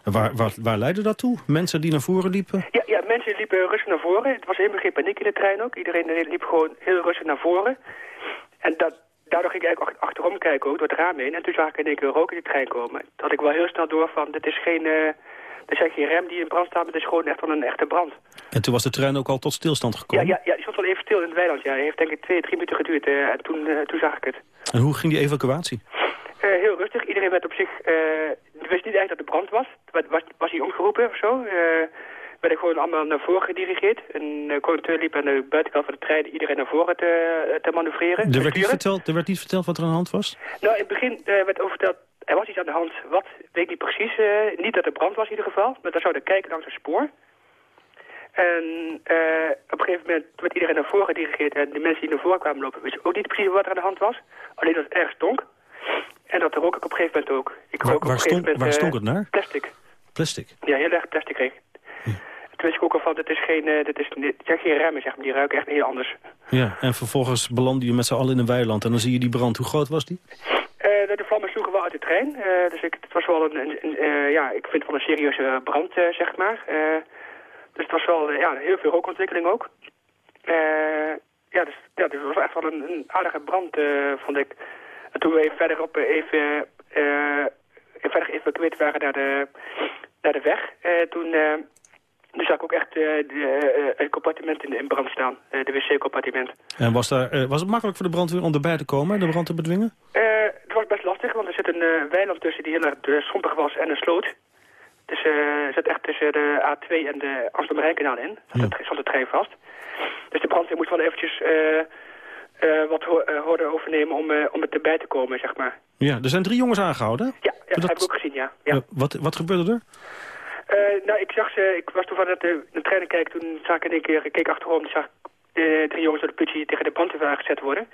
Waar, waar, waar leidde dat toe? Mensen die naar voren liepen? Ja, ja mensen liepen rustig naar voren. Het was helemaal geen paniek in de trein ook. Iedereen liep gewoon heel rustig naar voren. En dat, daardoor ging ik eigenlijk achterom kijken ook, door het raam heen. En toen zag ik in één keer rook in de trein komen. Toen had ik wel heel snel door van, dit is geen... Uh, er zijn geen rem die in brand staat, maar het is gewoon echt wel een echte brand. En toen was de trein ook al tot stilstand gekomen? Ja, ja, ja die stond wel even stil in het weiland. Ja. Heeft denk ik twee, drie minuten geduurd uh, en toen, uh, toen zag ik het. En hoe ging die evacuatie? heel rustig. Iedereen werd op zich... wist niet eigenlijk dat het brand was. Was, was hij omgeroepen of zo? Werden gewoon allemaal naar voren gedirigeerd. Een uh, conducteur liep aan de buitenkant van de trein iedereen naar voren te, te manoeuvreren. Er werd, niet verteld, er werd niet verteld wat er aan de hand was? Nou, in het begin uh, werd over verteld, er was iets aan de hand. Wat, weet ik niet precies. Uh, niet dat er brand was in ieder geval, maar daar zouden kijken langs het spoor. En op een gegeven moment werd iedereen naar voren gedirigeerd. En de mensen die naar voren kwamen lopen wisten ook niet precies wat er aan de hand was. Alleen dat het erg stonk. En dat rook ik op een gegeven moment ook. Ik waar, waar, stonk, moment, waar stonk het naar? Plastic. Plastic? Ja, heel erg plastic kreeg al van, dit is geen, dit is, dit zijn geen remmen, zeg maar. Die ruiken echt heel anders. Ja, en vervolgens belandde je met z'n allen in een weiland. En dan zie je die brand. Hoe groot was die? Uh, de vlammen sloegen wel uit de trein. Uh, dus ik, het was wel een, een, een ja, ik vind het wel een serieuze brand, zeg maar. dus het was wel ja, heel veel rookontwikkeling ook. ja, dus ja, het was echt wel een, een aardige brand, vond ik. En toen we even verderop even, verder geëvacueerd waren naar de, naar de weg, toen Dus zag ik ook echt de, het compartiment in, in brand staan, de wc-compartiment. En was, daar, was het makkelijk voor de brandweer om erbij te komen, de brand te bedwingen? het was best lastig, want er zit een weiland tussen die heel erg schompig was en een sloot. Dus uh, zit echt tussen de A2 en de Amsterdam-Rijnkanaal in. Zat, ja. het, de trein vast. Dus de brandweer moest wel eventjes uh, wat ho overnemen om, om het erbij te komen, zeg maar. Ja, er zijn drie jongens aangehouden? Ja, ja dat heb ik ook gezien, ja. ja. wat, wat gebeurde er? Nou, ik zag ze, ik was toen van de, de trein kijken, toen zag ik in één keer, ik keek achterom, zag de drie jongens door de politie tegen de brandweer gezet worden.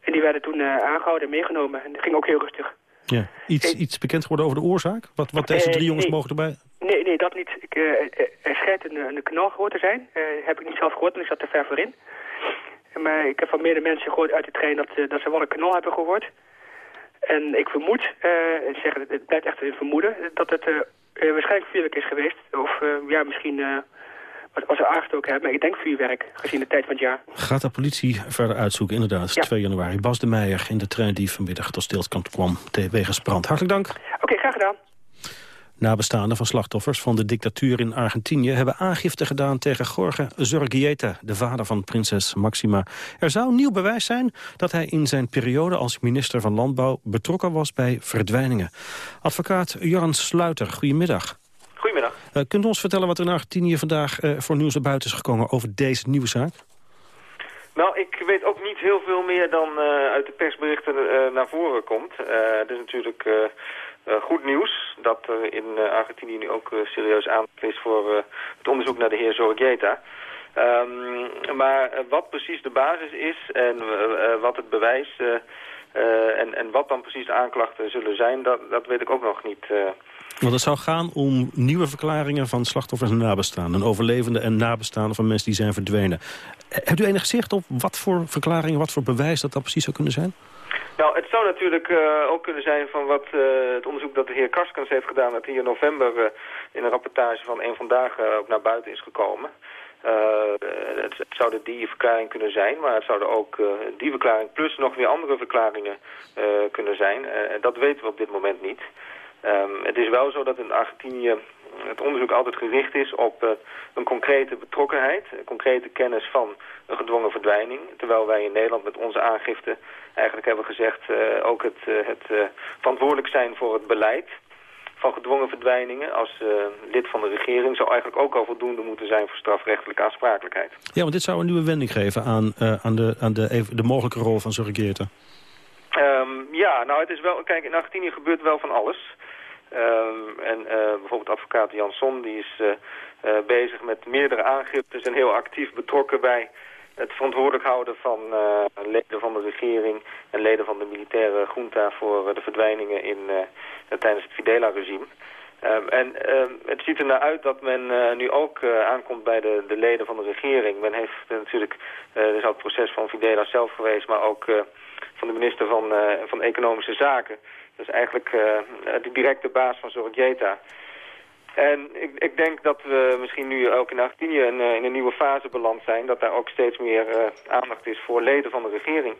En die werden toen aangehouden en meegenomen. En dat ging ook heel rustig. Ja. Iets, iets bekend geworden over de oorzaak? Wat, wat deze drie jongens mogen erbij? Nee, nee, dat niet. Ik, uh, er schijnt een, een knal gehoord te zijn. Uh, heb ik niet zelf gehoord, want ik zat er ver voor in. Maar ik heb van meerdere mensen gehoord uit de trein dat, dat ze wel een knal hebben gehoord. En ik vermoed, uh, zeg, het blijft echt een vermoeden, dat het waarschijnlijk vuurwerk is geweest. Of ja, misschien wat, wat ze aangestoken hebben. Maar ik denk vuurwerk, gezien de tijd van het jaar. Gaat de politie verder uitzoeken, inderdaad. Ja. 2 januari. Bas de Meijer in de trein die vanmiddag tot stilstand kwam wegens brand. Hartelijk dank. Oké, graag gedaan. Nabestaanden van slachtoffers van de dictatuur in Argentinië... hebben aangifte gedaan tegen Jorge Zorgieta, de vader van prinses Maxima. Er zou nieuw bewijs zijn dat hij in zijn periode als minister van Landbouw... betrokken was bij verdwijningen. Advocaat Joran Sluiter, goedemiddag. Goedemiddag. Uh, kunt u ons vertellen wat er in Argentinië vandaag uh, voor nieuws naar buiten is gekomen over deze nieuwe zaak? Nou, ik weet ook niet heel veel meer dan uh, uit de persberichten naar voren komt. het is natuurlijk goed nieuws dat er in Argentinië nu ook serieus aandacht is voor het onderzoek naar de heer Zorregieta. Um, maar wat precies de basis is en wat het bewijs en, en wat dan precies de aanklachten zullen zijn, dat, dat weet ik ook nog niet. Want het zou gaan om nieuwe verklaringen van slachtoffers en nabestaanden. Overlevenden en nabestaanden van mensen die zijn verdwenen. Hebt u enig zicht op wat voor verklaringen, wat voor bewijs dat dat precies zou kunnen zijn? Nou, het zou natuurlijk uh, ook kunnen zijn van wat uh, het onderzoek dat de heer Karskens heeft gedaan... dat hier in november uh, in een rapportage van een Vandaag ook naar buiten is gekomen. het, het zouden die verklaring kunnen zijn, maar het zouden ook die verklaring... plus nog weer andere verklaringen kunnen zijn. dat weten we op dit moment niet. Um, het is wel zo dat in Argentinië het onderzoek altijd gericht is op uh, een concrete betrokkenheid, een concrete kennis van een gedwongen verdwijning. Terwijl wij in Nederland met onze aangifte eigenlijk hebben gezegd uh, ook het, uh, het verantwoordelijk zijn voor het beleid van gedwongen verdwijningen als lid van de regering zou eigenlijk ook al voldoende moeten zijn voor strafrechtelijke aansprakelijkheid. Ja, want dit zou een nieuwe wending geven aan, aan, de, aan de, de mogelijke rol van Zorgeerten. Um, ja, nou het is wel, kijk in Argentinië gebeurt wel van alles. Um, en uh, bijvoorbeeld advocaat Jansson die is uh, uh, bezig met meerdere aangiftes en heel actief betrokken bij het verantwoordelijk houden van leden van de regering en leden van de militaire junta voor de verdwijningen in, tijdens het Fidela-regime. Um, en um, het ziet er naar uit dat men nu ook aankomt bij de, de leden van de regering. Men heeft natuurlijk, er is ook het proces van Fidela zelf geweest, maar ook van de minister van, van Economische Zaken. Dat is eigenlijk de directe baas van Zorgeta. En ik, ik, denk dat we misschien nu ook in Argentinië in, in een nieuwe fase beland zijn. Dat daar ook steeds meer aandacht is voor leden van de regering.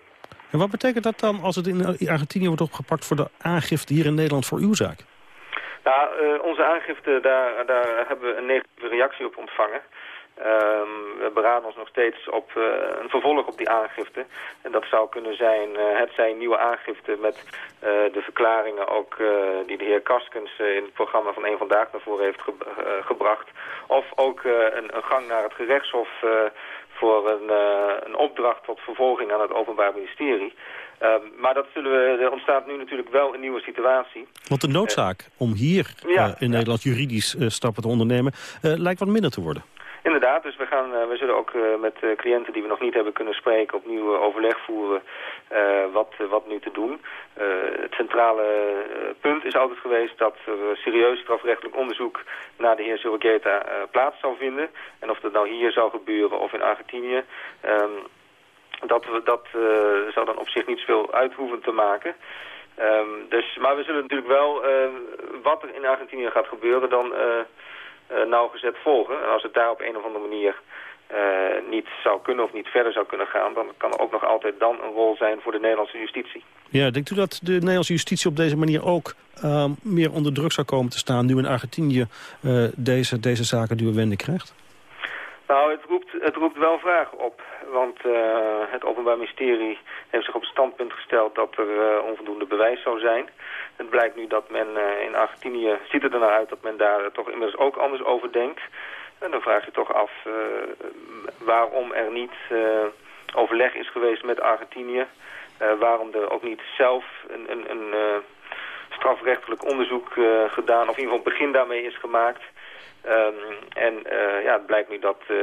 En wat betekent dat dan als het in Argentinië wordt opgepakt voor de aangifte hier in Nederland voor uw zaak? Nou, uh, onze aangifte, daar, daar hebben we een negatieve reactie op ontvangen. Um, we beraden ons nog steeds op uh, een vervolg op die aangifte. En dat zou kunnen zijn, uh, het zijn nieuwe aangifte met uh, de verklaringen ook die de heer Kaskens in het programma van Eén Vandaag naar voren heeft ge gebracht. Of ook een, een, gang naar het gerechtshof voor een, een opdracht tot vervolging aan het Openbaar Ministerie. Uh, maar dat zullen we, er ontstaat nu natuurlijk wel een nieuwe situatie. Want de noodzaak om hier ja, uh, in ja. Nederland juridisch uh, stappen te ondernemen... lijkt wat minder te worden. Inderdaad, dus we, gaan, we zullen ook met cliënten die we nog niet hebben kunnen spreken... opnieuw overleg voeren wat, wat nu te doen. het centrale punt is altijd geweest dat er serieus strafrechtelijk onderzoek... naar de heer Surrogeta plaats zou vinden. En of dat nou hier zou gebeuren of in Argentinië... Um, dat, dat zou dan op zich niet veel uit hoeven te maken. Um, dus, maar we zullen natuurlijk wel wat er in Argentinië gaat gebeuren dan nauwgezet volgen. En als het daar op een of andere manier niet zou kunnen of niet verder zou kunnen gaan... dan kan er ook nog altijd dan een rol zijn voor de Nederlandse justitie. Ja, denkt u dat de Nederlandse justitie op deze manier ook uh, meer onder druk zou komen te staan... nu in Argentinië deze, deze zaken duur wending krijgt? Nou, het roept, het roept wel vragen op. Want uh, het Openbaar Ministerie heeft zich op het standpunt gesteld dat er uh, onvoldoende bewijs zou zijn. Het blijkt nu dat men uh, in Argentinië, ziet er naar uit dat men daar toch inmiddels ook anders over denkt. En dan vraag je toch af waarom er niet overleg is geweest met Argentinië. waarom er ook niet zelf een, een, een strafrechtelijk onderzoek gedaan, of in ieder geval begin daarmee is gemaakt... Um, en uh, ja, het blijkt nu dat uh,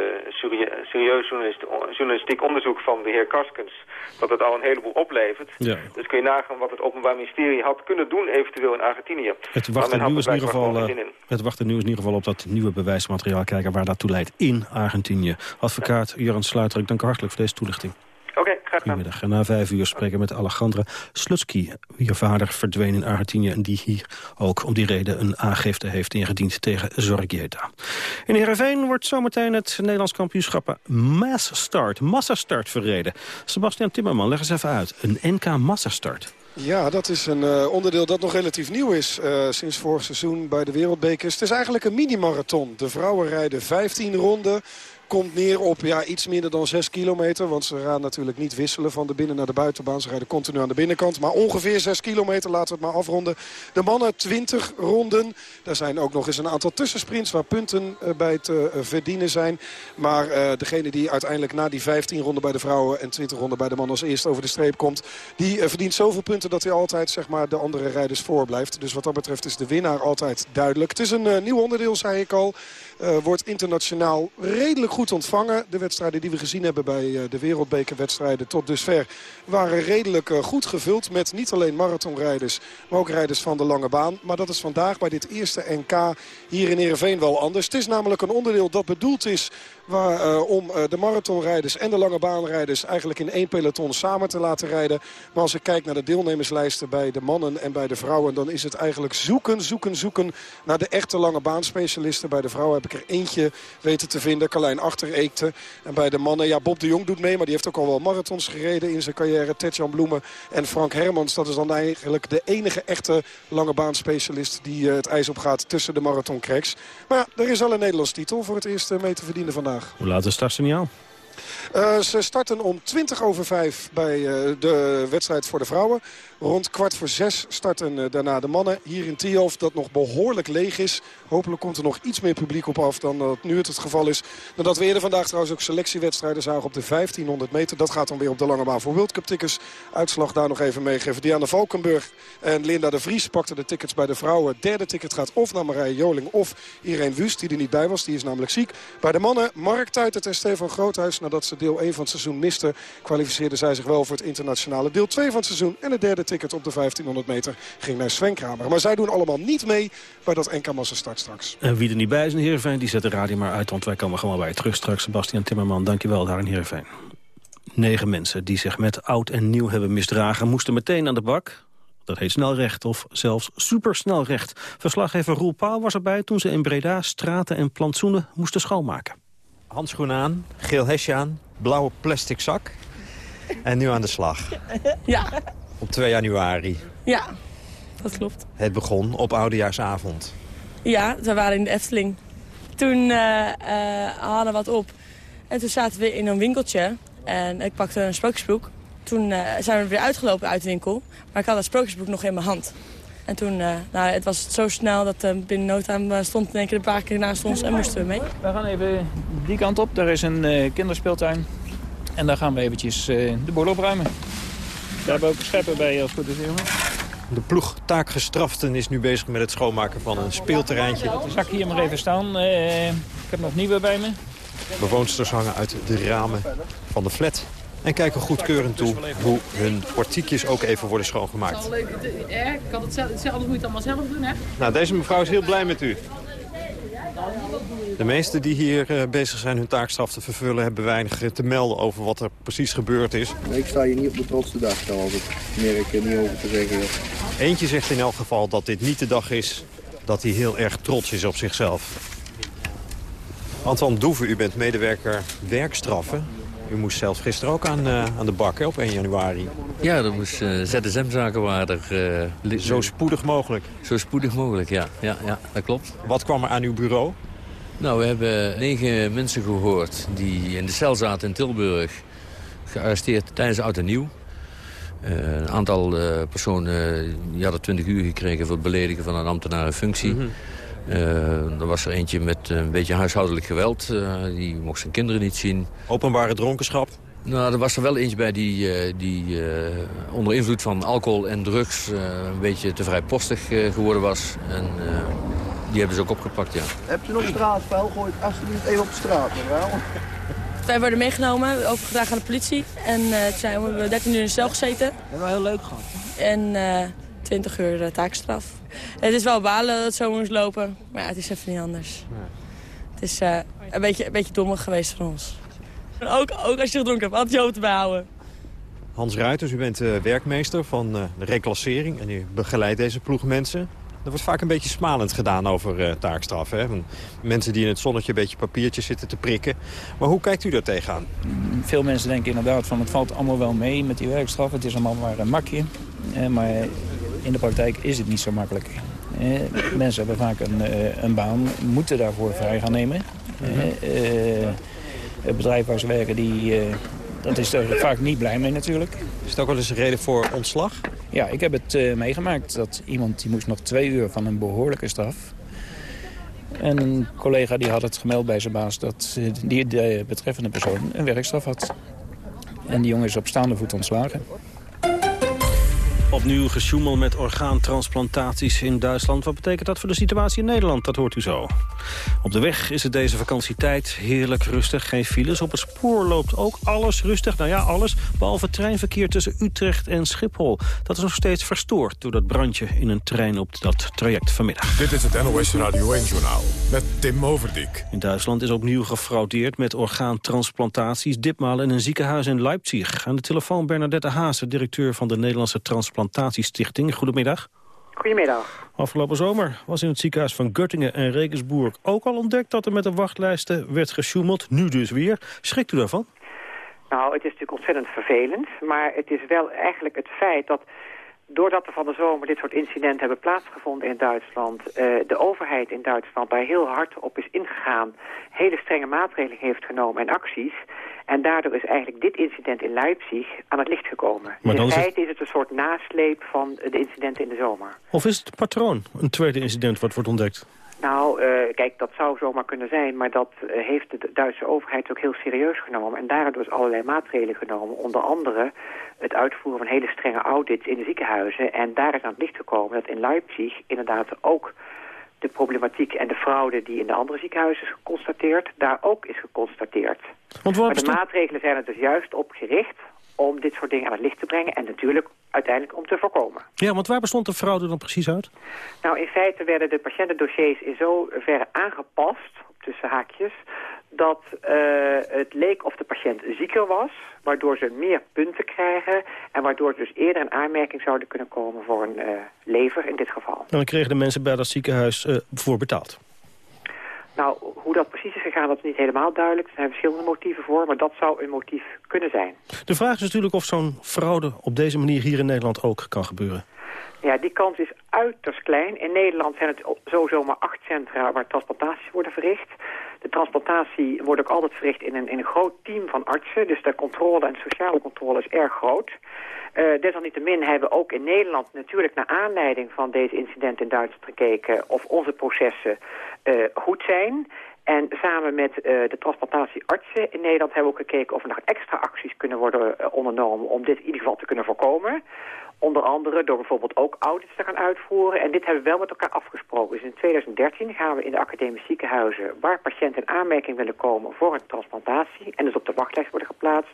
serieus journalist, journalistiek onderzoek van de heer Karskens... dat het al een heleboel oplevert. Ja. Dus kun je nagaan wat het Openbaar Ministerie had kunnen doen eventueel in Argentinië. Het wacht, nu, is in ieder geval, uh, het wacht nu in ieder geval op dat nieuwe bewijsmateriaal kijken... waar dat toe leidt in Argentinië. Advocaat Joran Sluiter, ik dank u hartelijk voor deze toelichting. Oké, okay, graag gedaan. Goedemiddag. En na vijf uur spreken we met Alejandra Slutsky, wier vader verdween in Argentinië... en die hier ook om die reden een aangifte heeft ingediend tegen Zorgieta. In Heerenveen wordt zometeen het Nederlands kampioenschap Mass Start, massastart verreden. Sebastian Timmerman, leg eens even uit. Een NK massastart. Ja, dat is een uh, onderdeel dat nog relatief nieuw is uh, sinds vorig seizoen bij de Wereldbekers. Het is eigenlijk een mini-marathon. De vrouwen rijden 15 ronden komt neer op ja, iets minder dan 6 kilometer. Want ze gaan natuurlijk niet wisselen van de binnen naar de buitenbaan. Ze rijden continu aan de binnenkant. Maar ongeveer 6 kilometer, laten we het maar afronden. De mannen 20 ronden. Daar zijn ook nog eens een aantal tussensprints waar punten uh, bij te uh, verdienen zijn. Maar uh, degene die uiteindelijk na die 15 ronden bij de vrouwen en 20 ronden bij de mannen als eerst over de streep komt. Die verdient zoveel punten dat hij altijd zeg maar, de andere rijders voorblijft. Dus wat dat betreft is de winnaar altijd duidelijk. Het is een nieuw onderdeel, zei ik al. Wordt internationaal redelijk goed ontvangen. De wedstrijden die we gezien hebben bij eh, de wereldbekerwedstrijden tot dusver waren redelijk eh, goed gevuld. Met niet alleen marathonrijders, maar ook rijders van de lange baan. Maar dat is vandaag bij dit eerste NK hier in Ereveen wel anders. Het is namelijk een onderdeel dat bedoeld is om uh, de marathonrijders en de lange baanrijders eigenlijk in één peloton samen te laten rijden. Maar als ik kijk naar de deelnemerslijsten bij de mannen en bij de vrouwen... dan is het eigenlijk zoeken, zoeken, zoeken naar de echte lange baanspecialisten. Bij de vrouwen heb ik er eentje weten te vinden, Carlijn Achtereekte. En bij de mannen, ja, Bob de Jong doet mee, maar die heeft ook al wel marathons gereden in zijn carrière. Tetjan Bloemen en Frank Hermans, dat is dan eigenlijk de enige echte lange baanspecialist... die uh, het ijs op gaat tussen de marathoncracks. Maar ja, er is al een Nederlands titel voor het eerst mee te verdienen vandaag. Hoe laat is het startsignaal? Uh, ze starten om 20 over 5 bij uh, de wedstrijd voor de vrouwen. Rond kwart voor zes starten uh, daarna de mannen. Hier in Tielf dat nog behoorlijk leeg is. Hopelijk komt er nog iets meer publiek op af dan dat nu het het geval is. Nadat we eerder vandaag trouwens ook selectiewedstrijden zagen op de 1500 meter. Dat gaat dan weer op de lange baan voor World Cup tickets. Uitslag daar nog even meegeven. Diana Valkenburg en Linda de Vries pakten de tickets bij de vrouwen. Derde ticket gaat of naar Marije Joling of Irene Wust die er niet bij was. Die is namelijk ziek. Bij de mannen Mark Tuitert en Stefan Groothuis nadat ze deel 1 van het seizoen misten... kwalificeerden zij zich wel voor het internationale deel 2 van het seizoen. En het derde ticket op de 1500 meter ging naar Sven Kramer. Maar zij doen allemaal niet mee bij dat NK Massa start straks. En wie er niet bij is in Heerenveen, die zet de radio maar uit... want wij komen gewoon bij je terug straks. Sebastian Timmerman, dankjewel daar in Heerenveen. Negen mensen die zich met oud en nieuw hebben misdragen... moesten meteen aan de bak. Dat heet snelrecht of zelfs supersnelrecht. Verslaggever Roel Pauw was erbij toen ze in Breda straten en plantsoenen moesten schoonmaken. Handschoenen aan, geel hesje aan, blauwe plastic zak. En nu aan de slag. Ja. Op 2 januari. Ja, dat klopt. Het begon op Oudejaarsavond. Ja, we waren in de Efteling. Toen uh, uh, hadden we wat op. En toen zaten we in een winkeltje. En ik pakte een sprookjesboek. Toen uh, zijn we weer uitgelopen uit de winkel. Maar ik had dat sprookjesboek nog in mijn hand. En toen, uh, nou, het was zo snel dat uh, binnen no time stond in één keer een paar keer naast ons en moesten we mee. We gaan even die kant op. Daar is een uh, kinderspeeltuin. En daar gaan we eventjes de boel opruimen. Daar hebben we ook scheppen bij als het goed is, jongen. De ploeg taakgestraften is nu bezig met het schoonmaken van een speelterreintje. De zak hier maar even staan. ik heb nog nieuwe bij me. Bewoonsters hangen uit de ramen van de flat en kijken goedkeurend toe hoe hun portiekjes ook even worden schoongemaakt. Het is leuk. Ik kan het zelf, anders moet je het allemaal zelf doen, hè? Nou, deze mevrouw is heel blij met u. De meesten die hier uh, bezig zijn hun taakstraf te vervullen... hebben weinig te melden over wat er precies gebeurd is. Ik sta hier niet op de trotste dag, daar was het meer ik er niet over te zeggen. Eentje zegt in elk geval dat dit niet de dag is... dat hij heel erg trots is op zichzelf. Anton Doeven, u bent medewerker werkstraffen. U moest zelf gisteren ook aan, uh, aan de bak hè, op 1 januari. Ja, dat moest uh, ZSM-zakenwaarder... Uh, zo spoedig mogelijk? Zo spoedig mogelijk, ja. ja. Ja, dat klopt. Wat kwam er aan uw bureau? Nou, we hebben negen mensen gehoord die in de cel zaten in Tilburg. Gearresteerd tijdens Oud en Nieuw. een aantal personen die hadden 20 uur gekregen voor het beledigen van een ambtenaren functie. Mm -hmm. Uh, er was er eentje met een beetje huishoudelijk geweld. Uh, die mocht zijn kinderen niet zien. Openbare dronkenschap? Nou, er was er wel eentje bij die, uh, die onder invloed van alcohol en drugs... een beetje te vrijpostig geworden was. En die hebben ze ook opgepakt, ja. Heb je nog straatvuil? Gooi het alsjeblieft even op de straat, mevrouw. Wij worden meegenomen, overgedragen aan de politie. En toen zijn we 13 uur in de cel gezeten. Dat hebben we heel leuk gehad. En 20 uur taakstraf. Het is wel balen dat het zo moest lopen, maar ja, het is even niet anders. Het is uh, een, beetje, een beetje dommig geweest van ons. En ook, ook als je gedronken hebt, altijd je hoofd te behouden. Hans Ruiters, u bent uh, werkmeester van uh, de reclassering en u begeleidt deze ploeg mensen. Er wordt vaak een beetje smalend gedaan over uh, taakstraf. Hè? Mensen die in het zonnetje een beetje papiertjes zitten te prikken. Maar hoe kijkt u daar tegenaan? Veel mensen denken inderdaad van het valt allemaal wel mee met die werkstraf. Het is allemaal maar een makje. maar in de praktijk is het niet zo makkelijk. Eh, mensen hebben vaak een, eh, een baan, moeten daarvoor vrij gaan nemen. Mhm. Eh, het bedrijf waar ze werken, die, dat is er vaak niet blij mee natuurlijk. Is het ook wel eens een reden voor ontslag? Ja, ik heb het meegemaakt dat iemand die moest nog twee uur van een behoorlijke straf. En een collega die had het gemeld bij zijn baas dat die, de betreffende persoon een werkstraf had. En die jongen is op staande voet ontslagen. Opnieuw gesjoemel met orgaantransplantaties in Duitsland. Wat betekent dat voor de situatie in Nederland? Dat hoort u zo. Op de weg is het deze vakantietijd heerlijk rustig. Geen files. Op het spoor loopt ook alles rustig. Nou ja, alles. Behalve treinverkeer tussen Utrecht en Schiphol. Dat is nog steeds verstoord door dat brandje in een trein op dat traject vanmiddag. Dit is het NOS Radio 1-journaal met Tim Overdijk. In Duitsland is opnieuw gefraudeerd met orgaantransplantaties. Ditmaal in een ziekenhuis in Leipzig. Aan de telefoon Bernadette Haase, directeur van de Nederlandse Transplantatiestichting. Goedemiddag. Goedemiddag. Afgelopen zomer was in het ziekenhuis van Göttingen en Regensburg ook al ontdekt dat er met de wachtlijsten werd gesjoemeld. Nu dus weer. Schrikt u daarvan? Nou, het is natuurlijk ontzettend vervelend. Maar het is wel eigenlijk het feit dat doordat er van de zomer dit soort incidenten hebben plaatsgevonden in Duitsland... Uh, de overheid in Duitsland daar heel hard op is ingegaan... hele strenge maatregelen heeft genomen en acties... En daardoor is eigenlijk dit incident in Leipzig aan het licht gekomen. Maar in feite is het... een soort nasleep van de incidenten in de zomer. Of is het patroon, een tweede incident wat wordt ontdekt? Nou, uh, kijk, dat zou zomaar kunnen zijn, maar dat uh, heeft de Duitse overheid ook heel serieus genomen. En daardoor is allerlei maatregelen genomen. Onder andere het uitvoeren van hele strenge audits in de ziekenhuizen. En daar is aan het licht gekomen dat in Leipzig inderdaad ook de problematiek en de fraude die in de andere ziekenhuizen is geconstateerd, daar ook is geconstateerd. Want maar de maatregelen zijn er dus juist op gericht om dit soort dingen aan het licht te brengen en natuurlijk uiteindelijk om te voorkomen. Ja, want waar bestond de fraude dan precies uit? Nou, in feite werden de patiëntendossiers in zoverre aangepast, tussen haakjes, dat uh, het leek of de patiënt zieker was, waardoor ze meer punten krijgen en waardoor ze dus eerder een aanmerking zouden kunnen komen voor een uh, lever in dit geval. En dan kregen de mensen bij dat ziekenhuis uh, voor betaald? Nou, hoe dat precies is gegaan, dat is niet helemaal duidelijk. Er zijn verschillende motieven voor, maar dat zou een motief kunnen zijn. De vraag is natuurlijk of zo'n fraude op deze manier hier in Nederland ook kan gebeuren. Ja, die kans is uiterst klein. In Nederland zijn het sowieso maar acht centra waar transplantaties worden verricht. De transplantatie wordt ook altijd verricht in een, een groot team van artsen. Dus de controle en de sociale controle is erg groot. Uh, desalniettemin hebben we ook in Nederland natuurlijk naar aanleiding van deze incidenten in Duitsland gekeken of onze processen uh, goed zijn. En samen met uh, de transplantatieartsen in Nederland hebben we ook gekeken of er nog extra acties kunnen worden ondernomen om dit in ieder geval te kunnen voorkomen. Onder andere door bijvoorbeeld ook audits te gaan uitvoeren. En dit hebben we wel met elkaar afgesproken. Dus in 2013 gaan we in de academische ziekenhuizen... waar patiënten in aanmerking willen komen voor een transplantatie... en dus op de wachtlijst worden geplaatst...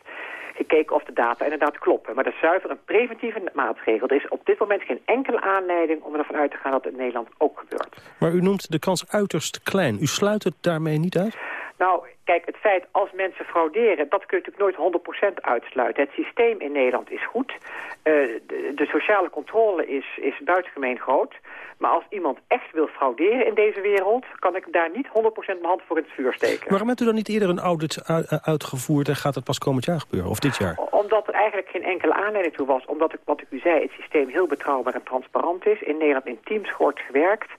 gekeken of de data inderdaad kloppen. Maar dat is zuiver een preventieve maatregel. Er is op dit moment geen enkele aanleiding om ervan uit te gaan dat het in Nederland ook gebeurt. Maar u noemt de kans uiterst klein. U sluit het daarmee niet uit? Nou, Kijk, het feit als mensen frauderen, dat kun je natuurlijk nooit 100% uitsluiten. Het systeem in Nederland is goed. Eh, de, de, sociale controle is, is buitengemeen groot. Maar als iemand echt wil frauderen in deze wereld... kan ik daar niet 100% mijn hand voor in het vuur steken. Waarom hebt u dan niet eerder een audit uitgevoerd... en gaat het pas komend jaar gebeuren, of dit jaar? Omdat er eigenlijk geen enkele aanleiding toe was. Omdat, ik, wat ik u zei, het systeem heel betrouwbaar en transparant is. In Nederland in teams wordt gewerkt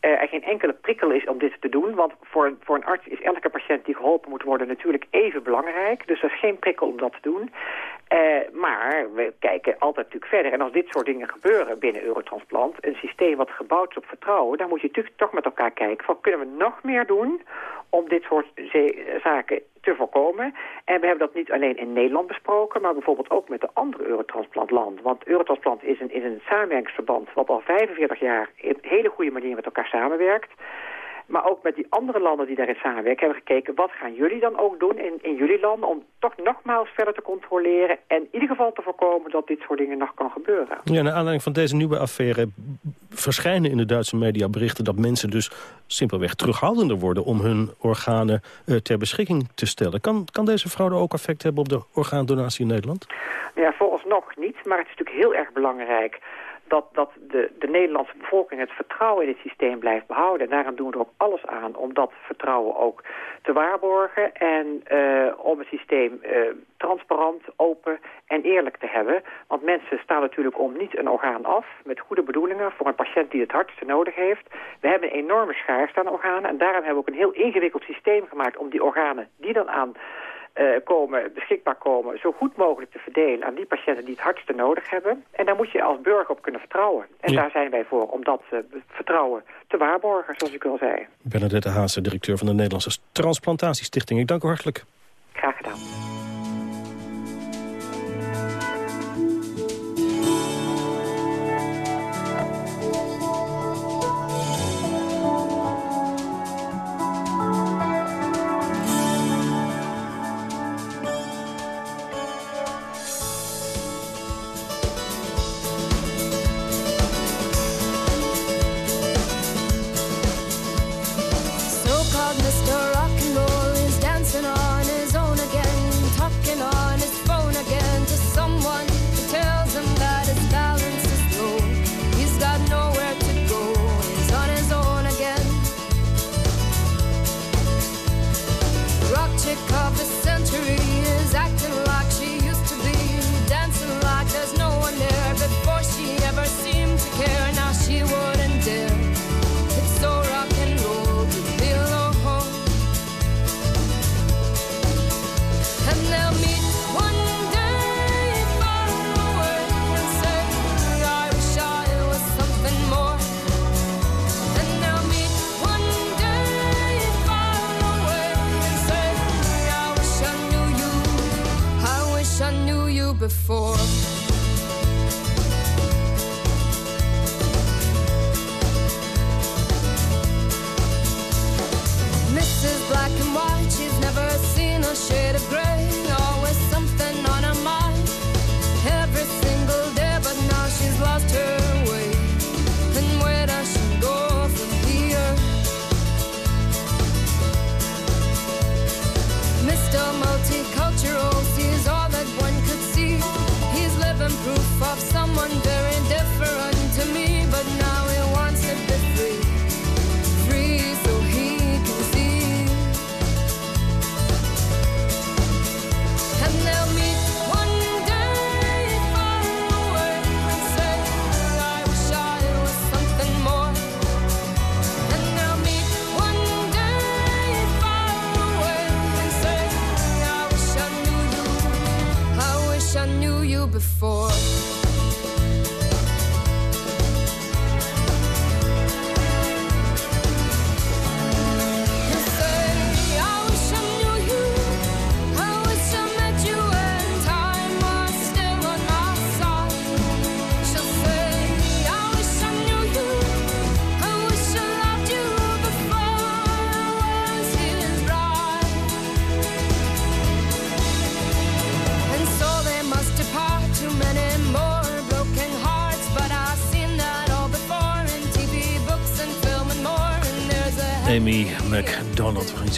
er geen enkele prikkel is om dit te doen. Want voor een, voor een arts is elke patiënt die geholpen moet worden natuurlijk even belangrijk. Dus er is geen prikkel om dat te doen. Uh, maar we kijken altijd natuurlijk verder. En als dit soort dingen gebeuren binnen Eurotransplant... een systeem wat gebouwd is op vertrouwen... dan moet je natuurlijk toch met elkaar kijken... van kunnen we nog meer doen om dit soort zaken te voorkomen. En we hebben dat niet alleen in Nederland besproken... maar bijvoorbeeld ook met de andere Eurotransplants-landen. Want Eurotransplant is een, een samenwerkingsverband... wat al 45 jaar op een hele goede manier met elkaar samenwerkt. Maar ook met die andere landen die daarin samenwerken... hebben we gekeken, wat gaan jullie dan ook doen in, in jullie landen... om toch nogmaals verder te controleren... en in ieder geval te voorkomen dat dit soort dingen nog kan gebeuren. Ja, naar aanleiding van deze nieuwe affaire... verschijnen in de Duitse media berichten dat mensen dus simpelweg terughoudender worden... om hun organen uh, ter beschikking te stellen. Kan, kan deze fraude ook effect hebben op de orgaandonatie in Nederland? Ja, volgens nog niet, maar het is natuurlijk heel erg belangrijk dat, dat de, de Nederlandse bevolking het vertrouwen in het systeem blijft behouden. En daarom doen we er ook alles aan om dat vertrouwen ook te waarborgen. En uh, om het systeem uh, transparant, open en eerlijk te hebben. Want mensen staan natuurlijk om niet een orgaan af met goede bedoelingen voor een patiënt die het hardste nodig heeft. We hebben een enorme schaarste aan organen en daarom hebben we ook een heel ingewikkeld systeem gemaakt om die organen die dan aan komen, beschikbaar komen... zo goed mogelijk te verdelen aan die patiënten die het hardste nodig hebben. En daar moet je als burger op kunnen vertrouwen. En daar zijn wij voor om dat uh, vertrouwen te waarborgen, zoals ik al zei. Bernadette Haase, directeur van de Nederlandse Transplantatiestichting. Ik dank u hartelijk.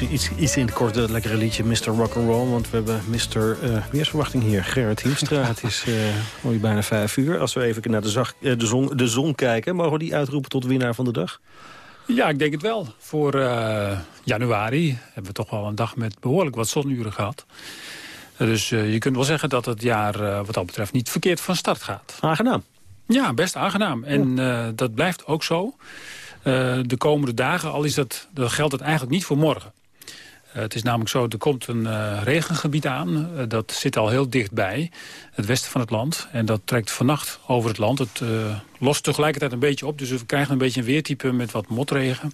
Iets, iets, in het korte, lekkere liedje Mr. Rock'n'Roll. Want we hebben Mr. Uh, weersverwachting hier, Gerrit Hiemstra. *laughs* het is uh, bijna vijf uur. Als we even naar de, zag, uh, de, zon, de zon kijken... mogen we die uitroepen tot winnaar van de dag? Ja, ik denk het wel. Voor uh, januari hebben we toch wel een dag met behoorlijk wat zonuren gehad. Dus uh, je kunt wel zeggen dat het jaar uh, wat dat betreft niet verkeerd van start gaat. Aangenaam. Ja, best aangenaam. En ja. dat blijft ook zo. de komende dagen, al is dat, dat geldt het eigenlijk niet voor morgen. Het is namelijk zo, er komt een regengebied aan. dat zit al heel dichtbij, het westen van het land. En dat trekt vannacht over het land. Het lost tegelijkertijd een beetje op. Dus we krijgen een beetje een weertype met wat motregen.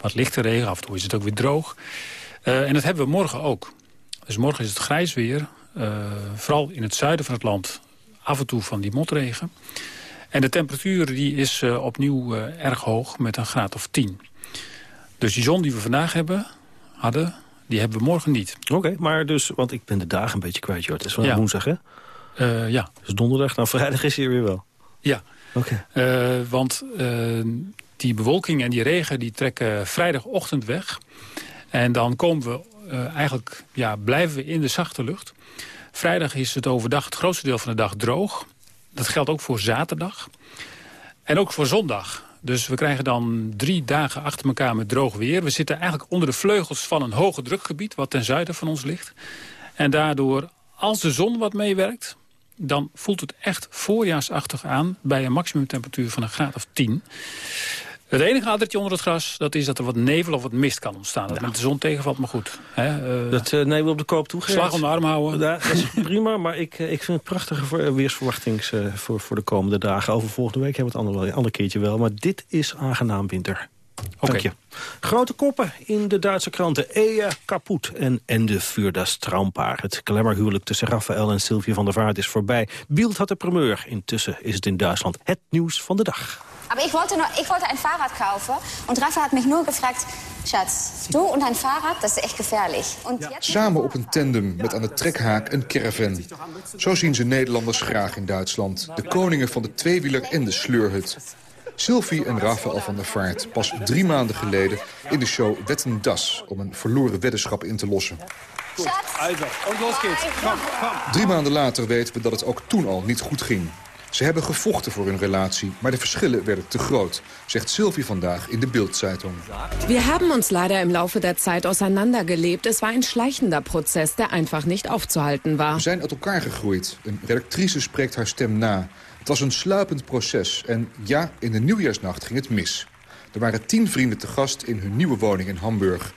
Wat lichte regen, af en toe is het ook weer droog. en dat hebben we morgen ook. Dus morgen is het grijs weer. Uh, vooral in het zuiden van het land af en toe van die motregen. En de temperatuur die is uh, opnieuw uh, erg hoog met een graad of 10. Dus die zon die we vandaag hebben, hadden, die hebben we morgen niet. Oké, okay, maar dus, want ik ben de dagen een beetje kwijt, Jort. Het is van ja. woensdag, hè? ja. Dus donderdag, nou vrijdag is hij weer wel. Ja, Oké. Okay. want die bewolking en die regen die trekken vrijdagochtend weg. En dan komen we eigenlijk ja, blijven we in de zachte lucht. Vrijdag is het overdag het grootste deel van de dag droog. Dat geldt ook voor zaterdag. En ook voor zondag. Dus we krijgen dan drie dagen achter elkaar met droog weer. We zitten eigenlijk onder de vleugels van een hoge drukgebied... wat ten zuiden van ons ligt. En daardoor, als de zon wat meewerkt... dan voelt het echt voorjaarsachtig aan... bij een maximumtemperatuur van een graad of 10. Het enige addertje onder het gras, dat is dat er wat nevel of wat mist kan ontstaan. Dat ja. met de zon tegenvalt, maar goed. Hè, uh, dat uh, nevel op de koop toe. Slag om de arm houden. Ja, dat is prima, maar ik, ik vind het prachtige voor, weersverwachtings uh, voor, voor de komende dagen. Over volgende week hebben we het ander, een ander keertje wel. Maar dit is aangenaam winter. Okay. Dank je. Grote koppen in de Duitse kranten. Eja kapot en Ende für das Traumpaar. Het glamourhuwelijk tussen Raphaël en Sylvie van der Vaart is voorbij. Bild had de primeur. Intussen is het in Duitsland het nieuws van de dag. Aber ich wollte, noch, ich wollte ein Fahrrad kaufen und Rafa hat mich nur gefragt... Schatz, du und ein Fahrrad, dat is echt gefährlich. Und ja. Samen op een tandem met aan de trekhaak een caravan. Zo zien ze Nederlanders graag in Duitsland. De koningen van de tweewieler en de sleurhut. Sylvie en Rafael van der Vaart, pas drie maanden geleden... in de show Wetten Das, om een verloren weddenschap in te lossen. Drie maanden later weten we dat het ook toen al niet goed ging. Ze hebben gevochten voor hun relatie, maar de verschillen werden te groot, zegt Sylvie vandaag in de Bild-Zeitung. Wir haben uns leider im Laufe der Zeit auseinandergelebt. Es war ein schleichender Prozess, der einfach nicht aufzuhalten war. We zijn uit elkaar gegroeid. Een redactrice spreekt haar stem na. Het was een sluipend proces en ja, in de nieuwjaarsnacht ging het mis. Er waren tien vrienden te gast in hun nieuwe woning in Hamburg.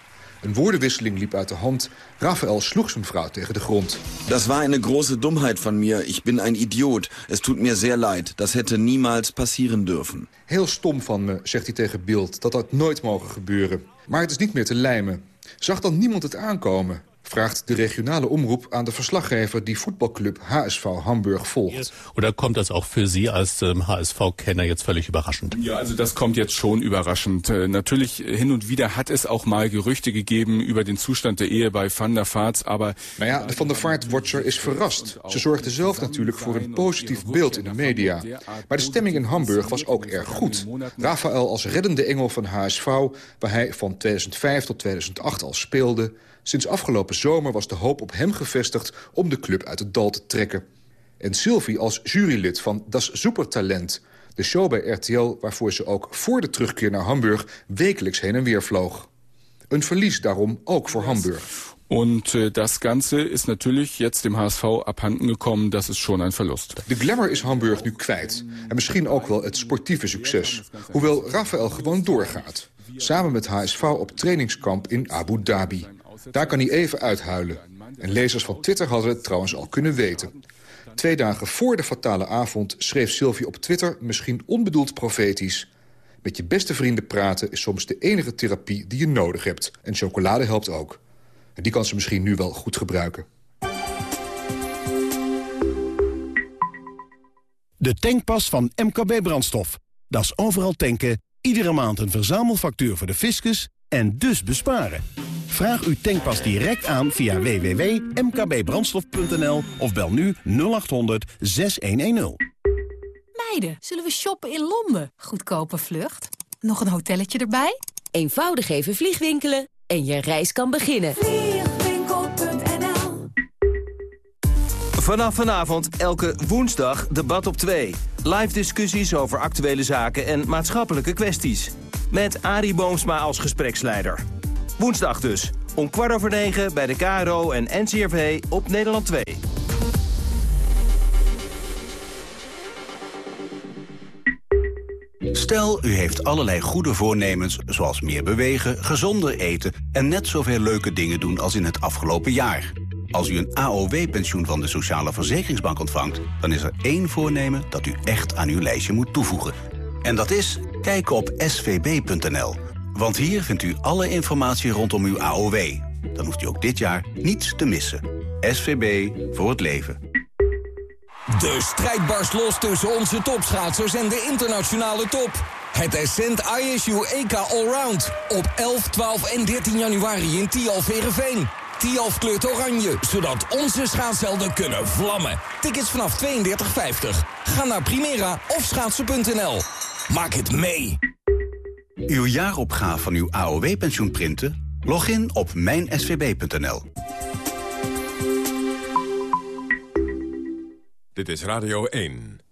Een woordenwisseling liep uit de hand. Raphael sloeg zijn vrouw tegen de grond. Das war eine große Dummheit von mir. Ich bin ein Idiot. Es tut mir sehr leid. Das hätte niemals passieren dürfen. Heel stom van me, zegt hij tegen Beeld. Dat had nooit mogen gebeuren. Maar het is niet meer te lijmen. Zag dan niemand het aankomen? Vraagt de regionale omroep aan de verslaggever die voetbalclub HSV Hamburg volgt. Oder kommt das auch für Sie als ähm, HSV-Kenner jetzt völlig überraschend? Ja, also das kommt jetzt schon überraschend. Äh, natürlich hin und wieder hat es auch mal Gerüchte gegeben über den Zustand der Ehe bei Van der Vaart, aber... Nou ja, de Van der Vaart-watcher is verrast. Ze zorgde zelf natuurlijk voor een positief beeld in de media. Maar de stemming in Hamburg was ook erg goed. Rafael als reddende engel van HSV, waar hij van 2005 tot 2008 al speelde... Sinds afgelopen zomer was de hoop op hem gevestigd om de club uit het dal te trekken. En Sylvie als jurylid van Das Supertalent, de show bij RTL... waarvoor ze ook voor de terugkeer naar Hamburg wekelijks heen en weer vloog. Een verlies daarom ook voor Hamburg. Und äh, das Ganze ist natürlich jetzt dem HSV abhanden gekommen. Das ist schon ein Verlust. De glamour is Hamburg nu kwijt. En misschien ook wel het sportieve succes. Hoewel Rafael gewoon doorgaat. Samen met HSV op trainingskamp in Abu Dhabi. Daar kan hij even uithuilen. En lezers van Twitter hadden het trouwens al kunnen weten. Twee dagen voor de fatale avond schreef Sylvie op Twitter... misschien onbedoeld profetisch... Met je beste vrienden praten is soms de enige therapie die je nodig hebt. En chocolade helpt ook. En die kan ze misschien nu wel goed gebruiken. De tankpas van MKB Brandstof. Dat is overal tanken, iedere maand een verzamelfactuur voor de fiscus en dus besparen. Vraag uw tankpas direct aan via www.mkbbrandstof.nl of bel nu 0800 6110. Meiden, zullen we shoppen in Londen? Goedkope vlucht. Nog een hotelletje erbij? Eenvoudig even vliegwinkelen en je reis kan beginnen. Vanaf vanavond elke woensdag debat op 2. Live discussies over actuele zaken en maatschappelijke kwesties. Met Arie Boomsma als gespreksleider. Woensdag dus, om kwart over negen bij de KRO en NCRV op Nederland 2. Stel, u heeft allerlei goede voornemens, zoals meer bewegen, gezonder eten... en net zoveel leuke dingen doen als in het afgelopen jaar. Als u een AOW-pensioen van de Sociale Verzekeringsbank ontvangt... dan is er één voornemen dat u echt aan uw lijstje moet toevoegen. En dat is kijken op svb.nl. Want hier vindt u alle informatie rondom uw AOW. Dan hoeft u ook dit jaar niets te missen. SVB voor het leven. De strijd barst los tussen onze topschaatsers en de internationale top. Het Ascent ISU EK Allround. Op 11, 12 en 13 januari in Tialf Verenveen. Tialf kleurt oranje, zodat onze schaatshelden kunnen vlammen. Tickets vanaf 32,50. Ga naar Primera of schaatsen.nl. Maak het mee. Uw jaaropgave van uw AOW-pensioen printen? Log in op mijnsvb.nl. Dit is Radio 1.